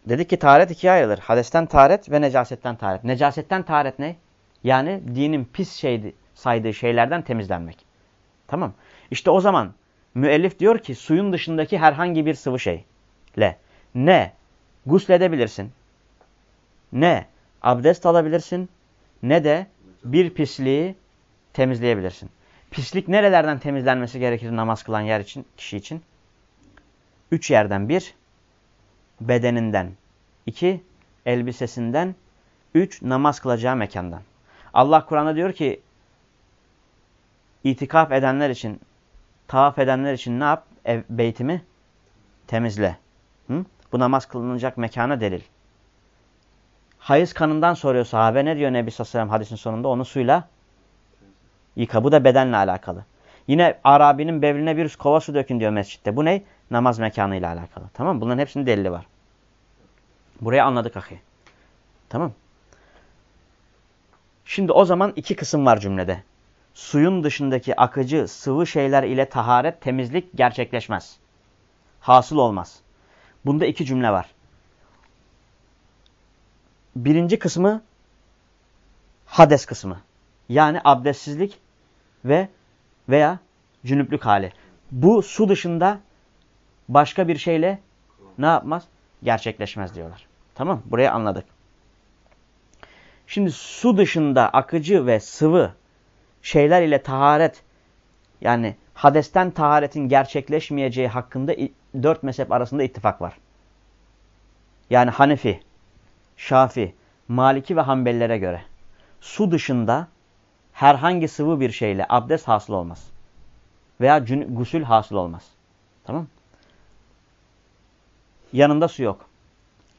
dedik ki taharet ikiye ayrılır. Hadesten taharet ve necasetten taharet. Necasetten taharet ne? Yani dinin pis şeydi, saydığı şeylerden temizlenmek. Tamam. İşte o zaman müellif diyor ki suyun dışındaki herhangi bir sıvı şeyle ne gusledebilirsin, ne abdest alabilirsin, ne de bir pisliği temizleyebilirsin. Pislik nerelerden temizlenmesi gerekir namaz kılan yer için, kişi için? Üç yerden. Bir, bedeninden. iki elbisesinden. Üç, namaz kılacağı mekandan. Allah Kur'an'da diyor ki, itikaf edenler için, tavaf edenler için ne yap? Ev, beytimi temizle. Hı? Bu namaz kılınacak mekana delil. Hayız kanından soruyor sahabe. Ne diyor Nebi Sallallahu hadisin sonunda? Onu suyla yıka. Bu da bedenle alakalı. Yine Arabi'nin bevline bir kova su dökün diyor mescitte. Bu ne? Namaz mekanıyla alakalı. Tamam Bunların hepsinin delili var. Burayı anladık ahi. Tamam Şimdi o zaman iki kısım var cümlede. Suyun dışındaki akıcı sıvı şeyler ile taharet, temizlik gerçekleşmez. Hasıl olmaz. Bunda iki cümle var. Birinci kısmı hades kısmı. Yani abdestsizlik ve veya cünüplük hali. Bu su dışında başka bir şeyle ne yapmaz? Gerçekleşmez diyorlar. Tamam Burayı anladık. Şimdi su dışında akıcı ve sıvı şeyler ile taharet yani hadesten taharetin gerçekleşmeyeceği hakkında dört mezhep arasında ittifak var. Yani Hanefi, Şafi, Maliki ve Hanbelilere göre su dışında herhangi sıvı bir şeyle abdest hasıl olmaz. Veya gusül hasıl olmaz. Tamam Yanında su yok.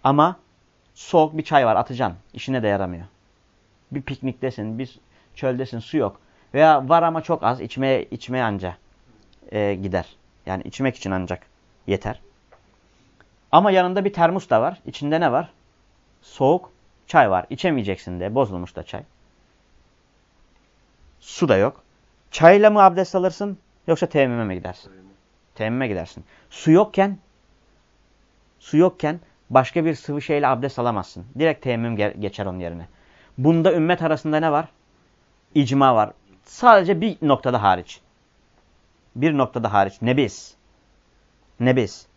Ama soğuk bir çay var atacaksın. İşine de yaramıyor. Bir pikniktesin, bir çöldesin, su yok. Veya var ama çok az, içmeye, içmeye anca e, gider. Yani içmek için ancak yeter. Ama yanında bir termos da var. İçinde ne var? Soğuk çay var. İçemeyeceksin de. Bozulmuş da çay. Su da yok. Çayla mı abdest alırsın yoksa teyemmüme mi gidersin? Teyemmüme gidersin. Su yokken su yokken başka bir sıvı şeyle abdest alamazsın. Direkt teyemmüm geçer onun yerine. Bunda ümmet arasında ne var? İcma var. Sadece bir noktada hariç. Bir noktada hariç. Nebiz. Nebiz.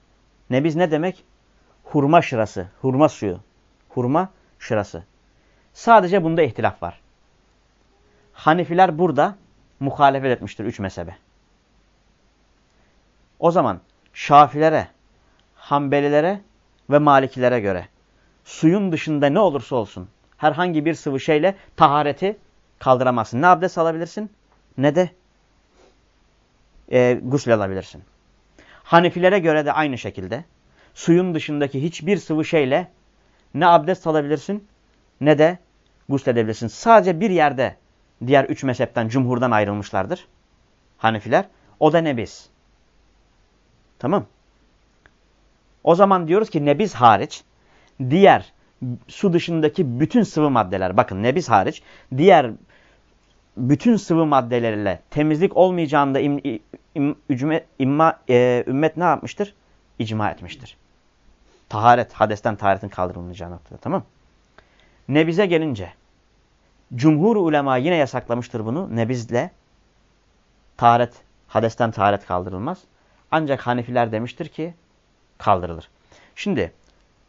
Nebiz ne demek? Hurma şırası. Hurma suyu. Hurma şırası. Sadece bunda ihtilaf var. Hanifiler burada muhalefet etmiştir üç mezhebe. O zaman Şafilere, Hanbelilere ve Malikilere göre suyun dışında ne olursa olsun herhangi bir sıvı şeyle tahareti kaldıramazsın. Ne abdest alabilirsin ne de e, gusül alabilirsin. Hanefilere göre de aynı şekilde suyun dışındaki hiçbir sıvı şeyle ne abdest alabilirsin ne de gusledebilirsin. Sadece bir yerde diğer üç mezhepten, cumhurdan ayrılmışlardır. Hanefiler. O da nebiz. Tamam. O zaman diyoruz ki nebiz hariç diğer su dışındaki bütün sıvı maddeler bakın nebiz hariç diğer bütün sıvı maddelerle temizlik olmayacağında im, im, im, imma, e, ümmet ne yapmıştır? İcma etmiştir. Taharet, hadesten taharetin kaldırılmayacağı noktada tamam Nebize gelince cumhur ulema yine yasaklamıştır bunu. Nebizle taharet, hadesten taharet kaldırılmaz. Ancak Hanefiler demiştir ki kaldırılır. Şimdi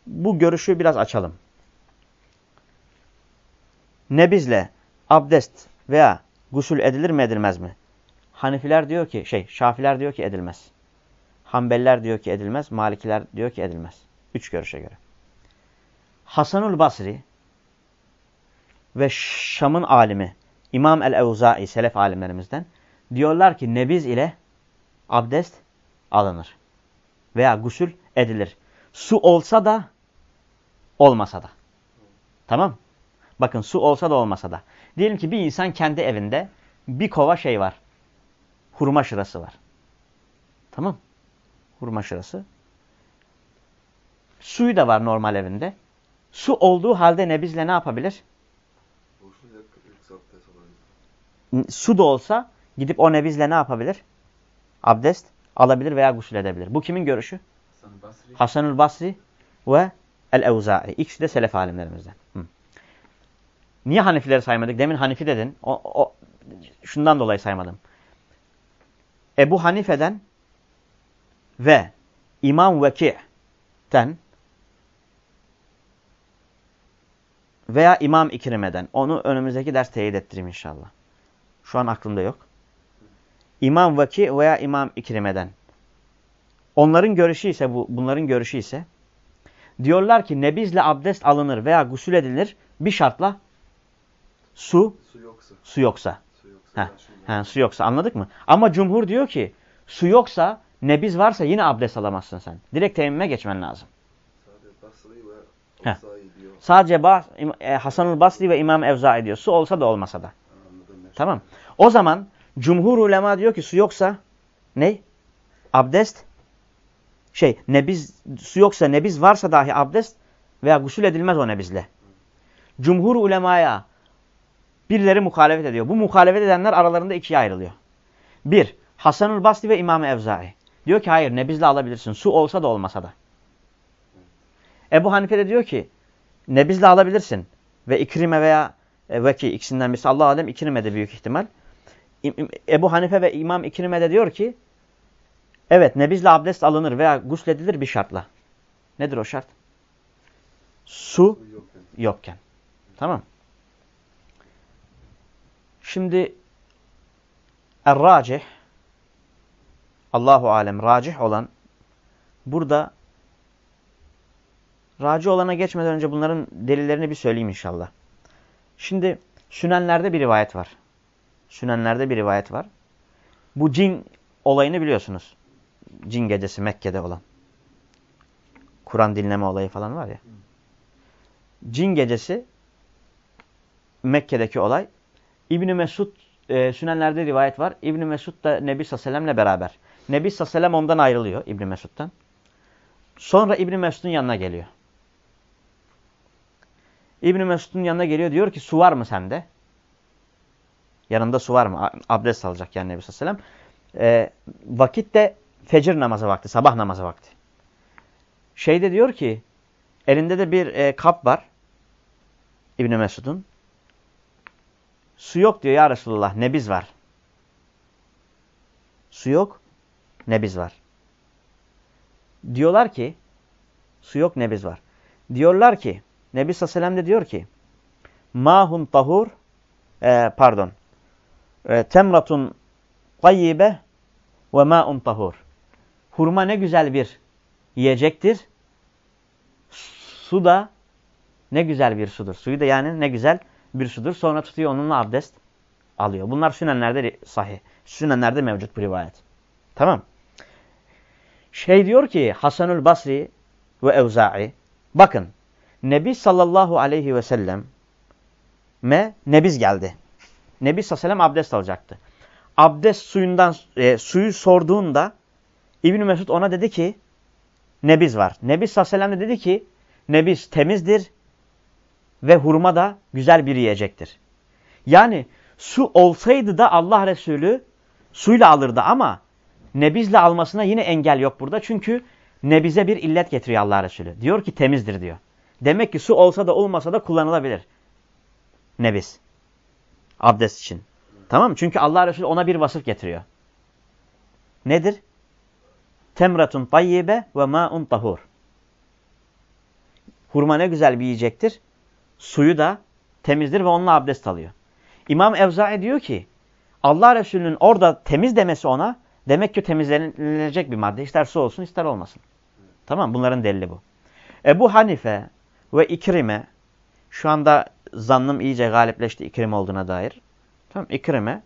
bu görüşü biraz açalım. Nebizle abdest veya gusül edilir mi edilmez mi? Hanifiler diyor ki şey Şafiler diyor ki edilmez. Hanbeliler diyor ki edilmez. Malikiler diyor ki edilmez. Üç görüşe göre. Hasanul Basri ve Şam'ın alimi İmam el-Evza'i selef alimlerimizden diyorlar ki nebiz ile abdest alınır. Veya gusül edilir. Su olsa da olmasa da. Tamam. Bakın su olsa da olmasa da. Diyelim ki bir insan kendi evinde bir kova şey var. Hurma şırası var. Tamam. Hurma şırası. Suyu da var normal evinde. Su olduğu halde nebizle ne yapabilir? Su da olsa gidip o nebizle ne yapabilir? Abdest alabilir veya gusül edebilir. Bu kimin görüşü? Hasan Basri. Hasanül Basri ve El-Evza'i. İkisi de selef alimlerimizden. Hı. Niye Hanifileri saymadık? Demin Hanifi dedin. O, o, şundan dolayı saymadım. Ebu Hanife'den ve İmam Veki'ten veya İmam İkrime'den. Onu önümüzdeki ders teyit ettireyim inşallah. Şu an aklımda yok. İmam Vaki veya İmam İkrime'den. Onların görüşü ise bu, bunların görüşü ise diyorlar ki nebizle abdest alınır veya gusül edilir bir şartla su Su yoksa. su yoksa. Su yoksa. Heh, yaşında. He, su yoksa anladık mı? Ama cumhur diyor ki su yoksa nebiz varsa yine abdest alamazsın sen. Direkt teyemmüme geçmen lazım. Sadece Basri ve Heh. Sadece Bas, e, Hasanul Basri ve İmam Evza ediyor. Su olsa da olmasa da. Anladım. Tamam. O zaman cumhur ulema diyor ki su yoksa ne? Abdest şey nebiz su yoksa nebiz varsa dahi abdest veya gusül edilmez o nebizle. Cumhur ulemaya birileri muhalefet ediyor. Bu muhalefet edenler aralarında ikiye ayrılıyor. Bir, Hasanul Basri ve İmam Evzai. Diyor ki hayır nebizle alabilirsin. Su olsa da olmasa da. Ebu Hanife de diyor ki nebizle alabilirsin. Ve İkrime veya e, Veki ikisinden birisi Allah alem İkrime de büyük ihtimal. Ebu Hanife ve İmam İkrime de diyor ki evet nebizle abdest alınır veya gusledilir bir şartla. Nedir o şart? Su Su yok. yani. yokken. Tamam. Şimdi er-racih Allahu alem racih olan burada racih olana geçmeden önce bunların delillerini bir söyleyeyim inşallah. Şimdi Sünenlerde bir rivayet var. Sünenlerde bir rivayet var. Bu cin olayını biliyorsunuz. Cin gecesi Mekke'de olan. Kur'an dinleme olayı falan var ya. Cin gecesi Mekke'deki olay. İbni Mesud e, Sünenlerde rivayet var. İbni Mesud da Nebi Sallallahu beraber. Nebi Sallallahu ondan ayrılıyor İbni Mesud'dan. Sonra İbni Mesud'un yanına geliyor. İbni Mesud'un yanına geliyor diyor ki su var mı sende? Yanında su var mı? Abdest alacak yani Nebi Sallallahu e, Vakit de fecir namazı vakti, sabah namazı vakti. Şeyde diyor ki elinde de bir e, kap var. İbni Mesud'un. Su yok diyor ya Resulullah. Nebiz var. Su yok. Nebiz var. Diyorlar ki su yok nebiz var. Diyorlar ki Nebi Sallallahu de diyor ki mahun tahur e, pardon temratun tayyibe ve ma'un tahur. Hurma ne güzel bir yiyecektir. Su da ne güzel bir sudur. Suyu da yani ne güzel bir sudur. Sonra tutuyor onunla abdest alıyor. Bunlar sünenlerde sahih. Sünenlerde mevcut bir rivayet. Tamam. Şey diyor ki Hasanül Basri ve Evza'i bakın Nebi sallallahu aleyhi ve sellem me nebiz geldi. Nebi sallallahu abdest alacaktı. Abdest suyundan e, suyu sorduğunda İbn Mesud ona dedi ki nebiz var. Nebi sallallahu de dedi ki nebiz temizdir ve hurma da güzel bir yiyecektir. Yani su olsaydı da Allah Resulü suyla alırdı ama nebizle almasına yine engel yok burada. Çünkü nebize bir illet getiriyor Allah Resulü. Diyor ki temizdir diyor. Demek ki su olsa da olmasa da kullanılabilir. Nebiz. Abdest için. Tamam mı? Çünkü Allah Resulü ona bir vasıf getiriyor. Nedir? Temratun tayyibe ve ma'un tahur. Hurma ne güzel bir yiyecektir. Suyu da temizdir ve onunla abdest alıyor. İmam Evza'i diyor ki Allah Resulü'nün orada temiz demesi ona demek ki temizlenecek bir madde. İster su olsun ister olmasın. Tamam bunların delili bu. Ebu Hanife ve İkrime şu anda zannım iyice galipleşti İkrime olduğuna dair. Tamam İkrime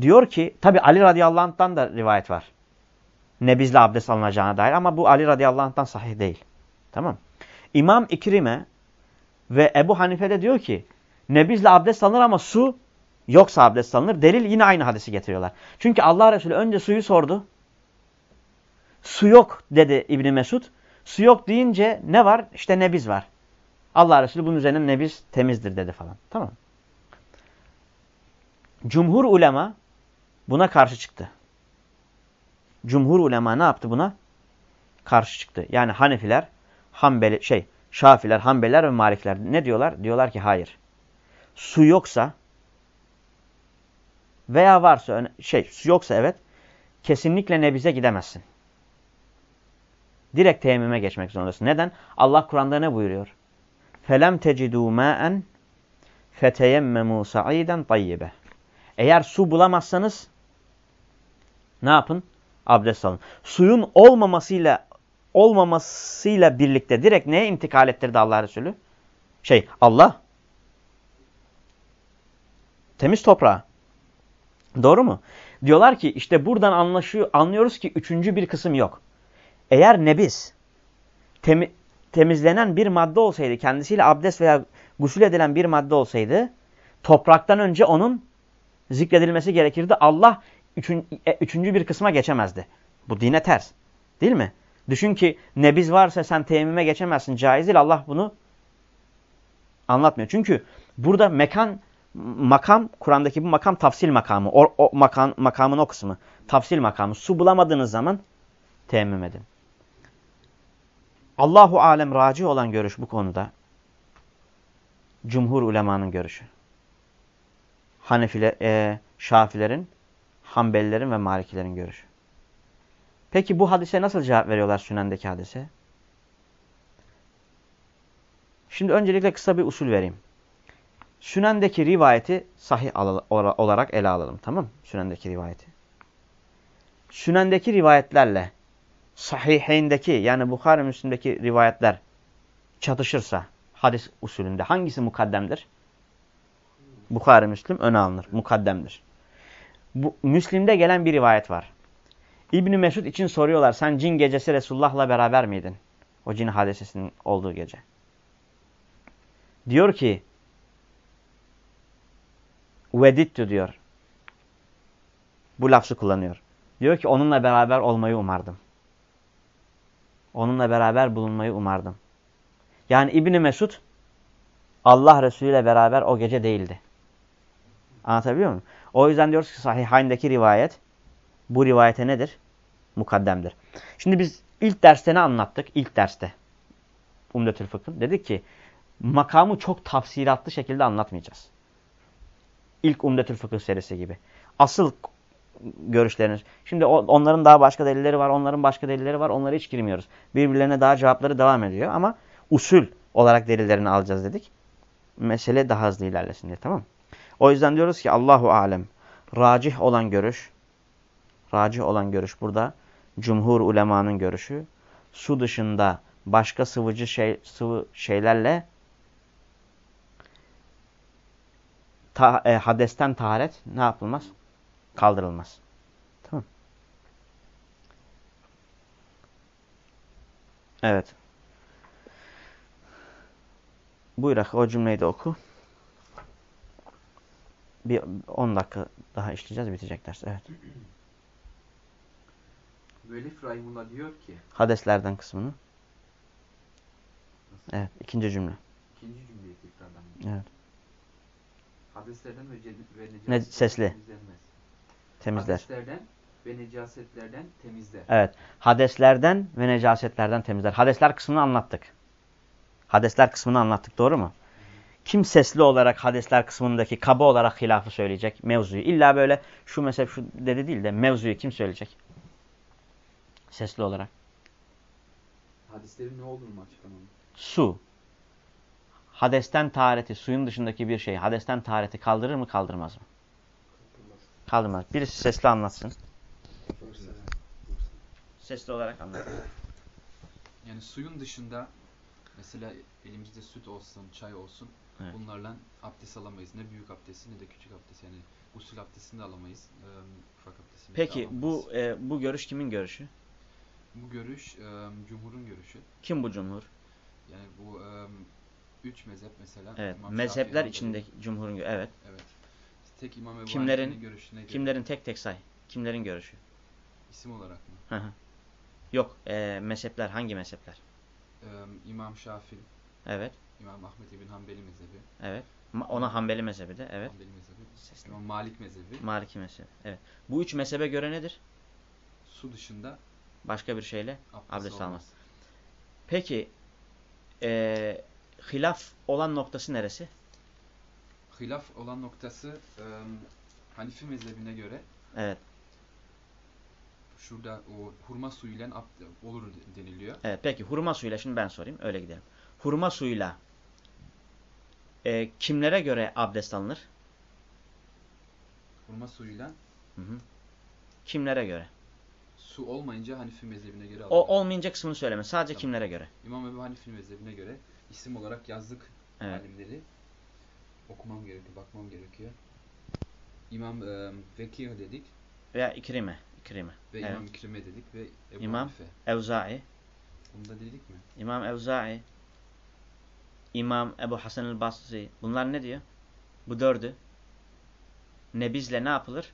diyor ki tabi Ali radıyallahu anh'tan da rivayet var. Nebizle abdest alınacağına dair ama bu Ali radıyallahu anh'tan sahih değil. Tamam. İmam İkrime ve Ebu Hanife de diyor ki nebizle abdest alınır ama su yoksa abdest alınır. Delil yine aynı hadisi getiriyorlar. Çünkü Allah Resulü önce suyu sordu. Su yok dedi İbni Mesud. Su yok deyince ne var? İşte nebiz var. Allah Resulü bunun üzerine nebiz temizdir dedi falan. Tamam. Cumhur ulema buna karşı çıktı. Cumhur ulema ne yaptı buna? Karşı çıktı. Yani Hanefiler, Hanbeli, şey, Şafiler, Hanbeliler ve Malikler ne diyorlar? Diyorlar ki hayır. Su yoksa veya varsa şey su yoksa evet kesinlikle nebize gidemezsin. Direkt teyemmüme geçmek zorundasın. Neden? Allah Kur'an'da ne buyuruyor? Felem tecidû mâen feteyemmemû sa'iden tayyibe. Eğer su bulamazsanız ne yapın? Abdest alın. Suyun olmamasıyla olmamasıyla birlikte direkt neye intikal ettirdi Allah Resulü? Şey Allah temiz toprağa. Doğru mu? Diyorlar ki işte buradan anlaşıyor, anlıyoruz ki üçüncü bir kısım yok. Eğer nebiz temi, temizlenen bir madde olsaydı, kendisiyle abdest veya gusül edilen bir madde olsaydı, topraktan önce onun zikredilmesi gerekirdi. Allah üçün, e, üçüncü bir kısma geçemezdi. Bu dine ters. Değil mi? Düşün ki nebiz varsa sen teyemmüme geçemezsin. Caiz değil. Allah bunu anlatmıyor. Çünkü burada mekan, makam, Kur'an'daki bu makam tafsil makamı. O, o makam, makamın o kısmı. Tafsil makamı. Su bulamadığınız zaman teyemmüm edin. Allahu alem raci olan görüş bu konuda. Cumhur ulemanın görüşü. Hanefile, e, Şafilerin, Hanbelilerin ve Malikilerin görüşü. Peki bu hadise nasıl cevap veriyorlar Sünen'deki hadise? Şimdi öncelikle kısa bir usul vereyim. Sünen'deki rivayeti sahih olarak ele alalım. Tamam mı? Sünen'deki rivayeti. Sünen'deki rivayetlerle sahiheyndeki yani Bukhari Müslim'deki rivayetler çatışırsa hadis usulünde hangisi mukaddemdir? Bukhari Müslim öne alınır. Mukaddemdir. Bu, Müslim'de gelen bir rivayet var. İbni Mesud için soruyorlar. Sen cin gecesi Resulullah'la beraber miydin? O cin hadisesinin olduğu gece. Diyor ki Vedittu diyor. Bu lafzı kullanıyor. Diyor ki onunla beraber olmayı umardım. Onunla beraber bulunmayı umardım. Yani İbni Mesud Allah Resulü ile beraber o gece değildi. Anlatabiliyor muyum? O yüzden diyoruz ki sahihayndeki rivayet bu rivayete nedir? Mukaddemdir. Şimdi biz ilk derste ne anlattık? İlk derste. Umdetül Fıkh'ın. Dedik ki makamı çok tafsilatlı şekilde anlatmayacağız. İlk Umdetül Fıkıh serisi gibi. Asıl görüşleriniz. Şimdi onların daha başka delilleri var, onların başka delilleri var. Onlara hiç girmiyoruz. Birbirlerine daha cevapları devam ediyor ama usul olarak delillerini alacağız dedik. Mesele daha hızlı ilerlesin diye tamam O yüzden diyoruz ki Allahu alem racih olan görüş racih olan görüş burada cumhur ulemanın görüşü su dışında başka sıvıcı şey, sıvı şeylerle ta, e, hadesten taharet ne yapılmaz? Kaldırılmaz. Tamam. Evet. Buyur o cümleyi de oku. Bir 10 dakika daha işleyeceğiz bitecek ders. Evet. Velif Rahimullah diyor ki Hadeslerden kısmını. Nasıl? Evet. ikinci cümle. İkinci cümleyi tekrardan. Evet. Hadeslerden ve, ve ne, sesli. Temizler. Hadeslerden ve necasetlerden temizler. Evet. Hadeslerden ve necasetlerden temizler. Hadesler kısmını anlattık. Hadesler kısmını anlattık. Doğru mu? Kim sesli olarak hadesler kısmındaki kaba olarak hilafı söyleyecek mevzuyu? İlla böyle şu mezhep şu dedi değil de mevzuyu kim söyleyecek? Sesli olarak. Hadislerin ne olduğunu mu açıklamam? Su. Hadesten tahareti, suyun dışındaki bir şey hadesten tahareti kaldırır mı kaldırmaz mı? Kaldırmaz. Birisi sesli anlatsın. Sesli olarak anlatsın. Yani suyun dışında mesela elimizde süt olsun, çay olsun evet. bunlarla abdest alamayız. Ne büyük abdesti ne de küçük abdest. Yani Usul abdestini de alamayız. E, ufak abdestini de Peki alamayız. bu e, bu görüş kimin görüşü? Bu görüş e, cumhurun görüşü. Kim bu cumhur? Yani bu e, üç mezhep mesela. Evet. Mezhepler içindeki cumhurun gö- evet. Evet. Tek İmam Ebu Kimlerin- görüşüne göre. Kimlerin tek tek say. Kimlerin görüşü? İsim olarak mı? Hı hı. Yok, e, mezhepler hangi mezhepler? E, İmam Şafii, Evet. İmam Ahmet İbn Hanbeli mezhebi, Evet. Ona Hanbeli mezhebi de. Evet. Hanbeli mezhebi, Sesli. İmam Malik mezhebi. Maliki mezhebi. Evet. Bu üç mezhebe göre nedir? Su dışında Başka bir şeyle abdest, Abdest almaz. Peki e, hilaf olan noktası neresi? Hilaf olan noktası e, Hanifi mezhebine göre Evet. şurada o hurma suyuyla olur de- deniliyor. Evet. Peki hurma suyuyla şimdi ben sorayım. Öyle gidelim. Hurma suyuyla e, kimlere göre abdest alınır? Hurma suyuyla Hı hı. Kimlere göre? su olmayınca Hanifi mezhebine göre O alınıyor. olmayınca kısmını söyleme. Sadece Tamam. kimlere göre? İmam Ebu Hanife mezhebine göre isim olarak yazdık Evet. alimleri. Okumam gerekiyor, bakmam gerekiyor. İmam e, Vekih dedik Veya ikrime. İkrime. ve Evet. İmam İkrime dedik ve Ebu İmam. Hanife. Evza'i. Bunu da dedik mi? İmam Evza'i. İmam Ebu Hasan el Basri. Bunlar ne diyor? Bu dördü. Nebizle ne yapılır?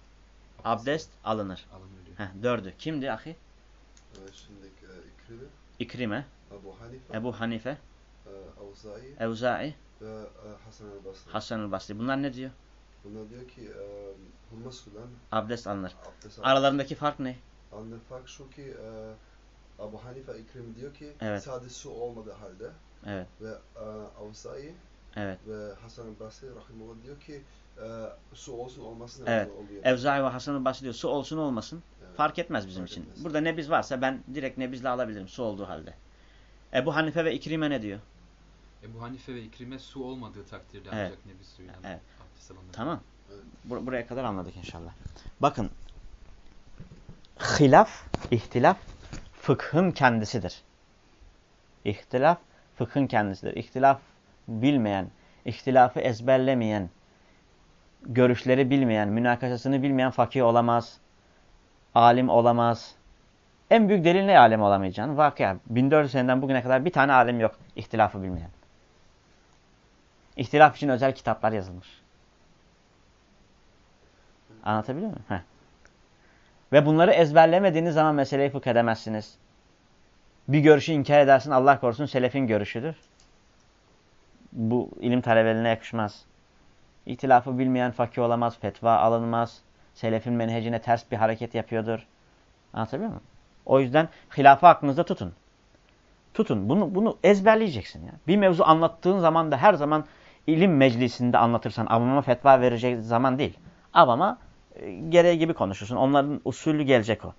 Abdest alınır. Alınıyor diyor. Heh, dördü. Kimdi ahi? Ee, Şimdi e, İkrime, İkrime, Ebu Hanife, Ebu Hanife, e, Avzai Evza'i, ve e, Hasan el-Basri. Hasan el Basri. Bunlar ne diyor? Bunlar diyor ki e, hurma sudan Abdest alınır. abdest al. Aralarındaki fark ne? Anladığım fark şu ki e, Ebu Hanife İkrim diyor ki Evet. sadece su olmadığı halde Evet, ve Avzai evet. ve Hasan el-Basri rahimullah diyor ki su olsun olmasın Evet. oluyor. Evza'i ve Hasan el Basri diyor. Su olsun olmasın. Evet. Fark etmez bizim Fark için. etmez. Burada nebiz varsa ben direkt nebizle alabilirim su olduğu halde. Ebu Hanife ve İkrime ne diyor? Ebu Hanife ve İkrime su olmadığı takdirde Evet. ancak nebi suyuyla Evet. abdest alınır. Tamam. Evet. Bur- buraya kadar anladık inşallah. Bakın. Hilaf, ihtilaf fıkhın kendisidir. İhtilaf fıkhın kendisidir. İhtilaf bilmeyen, ihtilafı ezberlemeyen, görüşleri bilmeyen, münakaşasını bilmeyen fakih olamaz. Alim olamaz. En büyük delil ne alim olamayacağını? Vakıya. 1400 seneden bugüne kadar bir tane alim yok ihtilafı bilmeyen. İhtilaf için özel kitaplar yazılmış. Anlatabiliyor muyum? Heh. Ve bunları ezberlemediğiniz zaman meseleyi fıkh edemezsiniz. Bir görüşü inkar edersin Allah korusun selefin görüşüdür. Bu ilim talebelerine yakışmaz. İhtilafı bilmeyen fakir olamaz, fetva alınmaz. Selefin menhecine ters bir hareket yapıyordur. Anlatabiliyor muyum? O yüzden hilafı aklınızda tutun. Tutun. Bunu, bunu ezberleyeceksin. Ya. Bir mevzu anlattığın zaman da her zaman ilim meclisinde anlatırsan avama fetva verecek zaman değil. Avama e, gereği gibi konuşursun. Onların usulü gelecek o.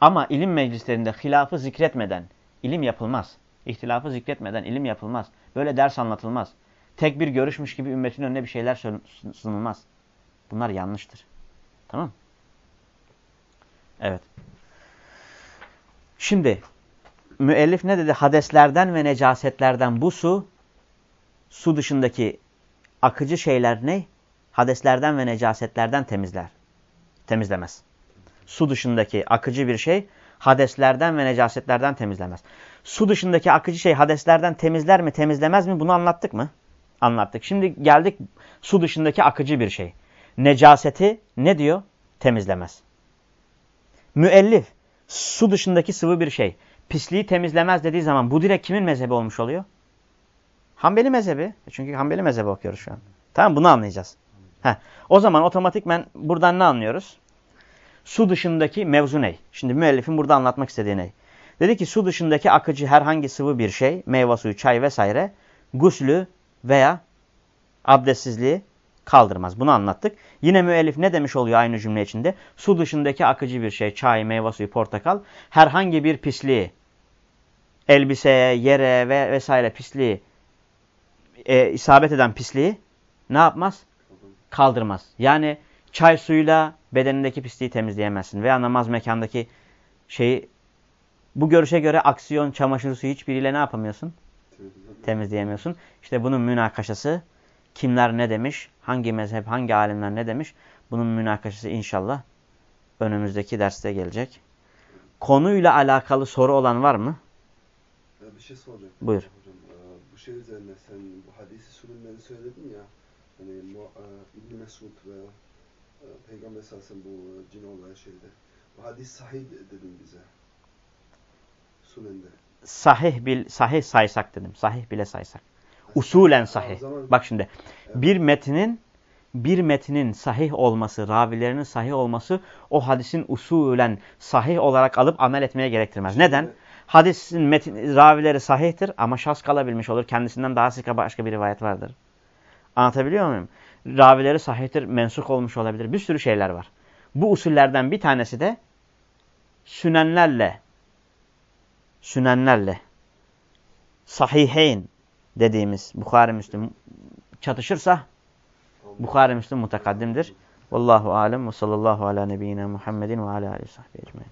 Ama ilim meclislerinde hilafı zikretmeden ilim yapılmaz. İhtilafı zikretmeden ilim yapılmaz. Böyle ders anlatılmaz. Tek bir görüşmüş gibi ümmetin önüne bir şeyler sun- sunulmaz. Bunlar yanlıştır. Tamam Evet. Şimdi müellif ne dedi? Hadeslerden ve necasetlerden bu su su dışındaki akıcı şeyler ne? Hadeslerden ve necasetlerden temizler. Temizlemez. Su dışındaki akıcı bir şey hadeslerden ve necasetlerden temizlemez. Su dışındaki akıcı şey hadeslerden temizler mi temizlemez mi bunu anlattık mı? Anlattık. Şimdi geldik su dışındaki akıcı bir şey. Necaseti ne diyor? Temizlemez. Müellif su dışındaki sıvı bir şey. Pisliği temizlemez dediği zaman bu direkt kimin mezhebi olmuş oluyor? Hanbeli mezhebi. Çünkü Hanbeli mezhebi okuyoruz şu an. Tamam bunu anlayacağız. Heh. O zaman otomatikmen buradan ne anlıyoruz? Su dışındaki mevzu ne? Şimdi müellifin burada anlatmak istediği ne? Dedi ki su dışındaki akıcı herhangi sıvı bir şey, meyve suyu, çay vesaire, guslü veya abdestsizliği kaldırmaz. Bunu anlattık. Yine müellif ne demiş oluyor aynı cümle içinde? Su dışındaki akıcı bir şey, çay, meyve suyu, portakal, herhangi bir pisliği, elbiseye, yere ve vesaire pisliği, e, isabet eden pisliği ne yapmaz? Kaldırmaz. Yani çay suyuyla bedenindeki pisliği temizleyemezsin. Veya namaz mekandaki şeyi bu görüşe göre aksiyon, çamaşır suyu hiçbiriyle ne yapamıyorsun? Temizleyemiyorsun. İşte bunun münakaşası kimler ne demiş, hangi mezhep, hangi alimler ne demiş Bunun münakaşası inşallah önümüzdeki derste gelecek. Konuyla alakalı soru olan var mı? Bir şey soracak. Buyur. Şey üzerine sen bu hadisi sünenleri söyledin ya. Hani e, İbn Mesud ve e, Peygamber sellem bu e, cin olay şeyde. Bu hadis sahih de- dedin bize. Sünende. Sahih bil sahih saysak dedim. Sahih bile saysak. Usulen sahih. zaman- Bak şimdi Evet. bir metinin bir metinin sahih olması, ravilerinin sahih olması o hadisin usulen sahih olarak alıp amel etmeye gerektirmez. Şimdi- Neden? Hadisin metin, ravileri sahihtir ama şahs kalabilmiş olur. Kendisinden daha sık başka bir rivayet vardır. Anlatabiliyor muyum? Ravileri sahihtir, mensuk olmuş olabilir. Bir sürü şeyler var. Bu usullerden bir tanesi de sünenlerle sünenlerle sahiheyn dediğimiz Bukhari Müslüm çatışırsa Bukhari Müslüm mutakaddimdir. Vallahu alem ve sallallahu ala nebiyyina Muhammedin ve ala aleyhi sahbihi ecmaîn.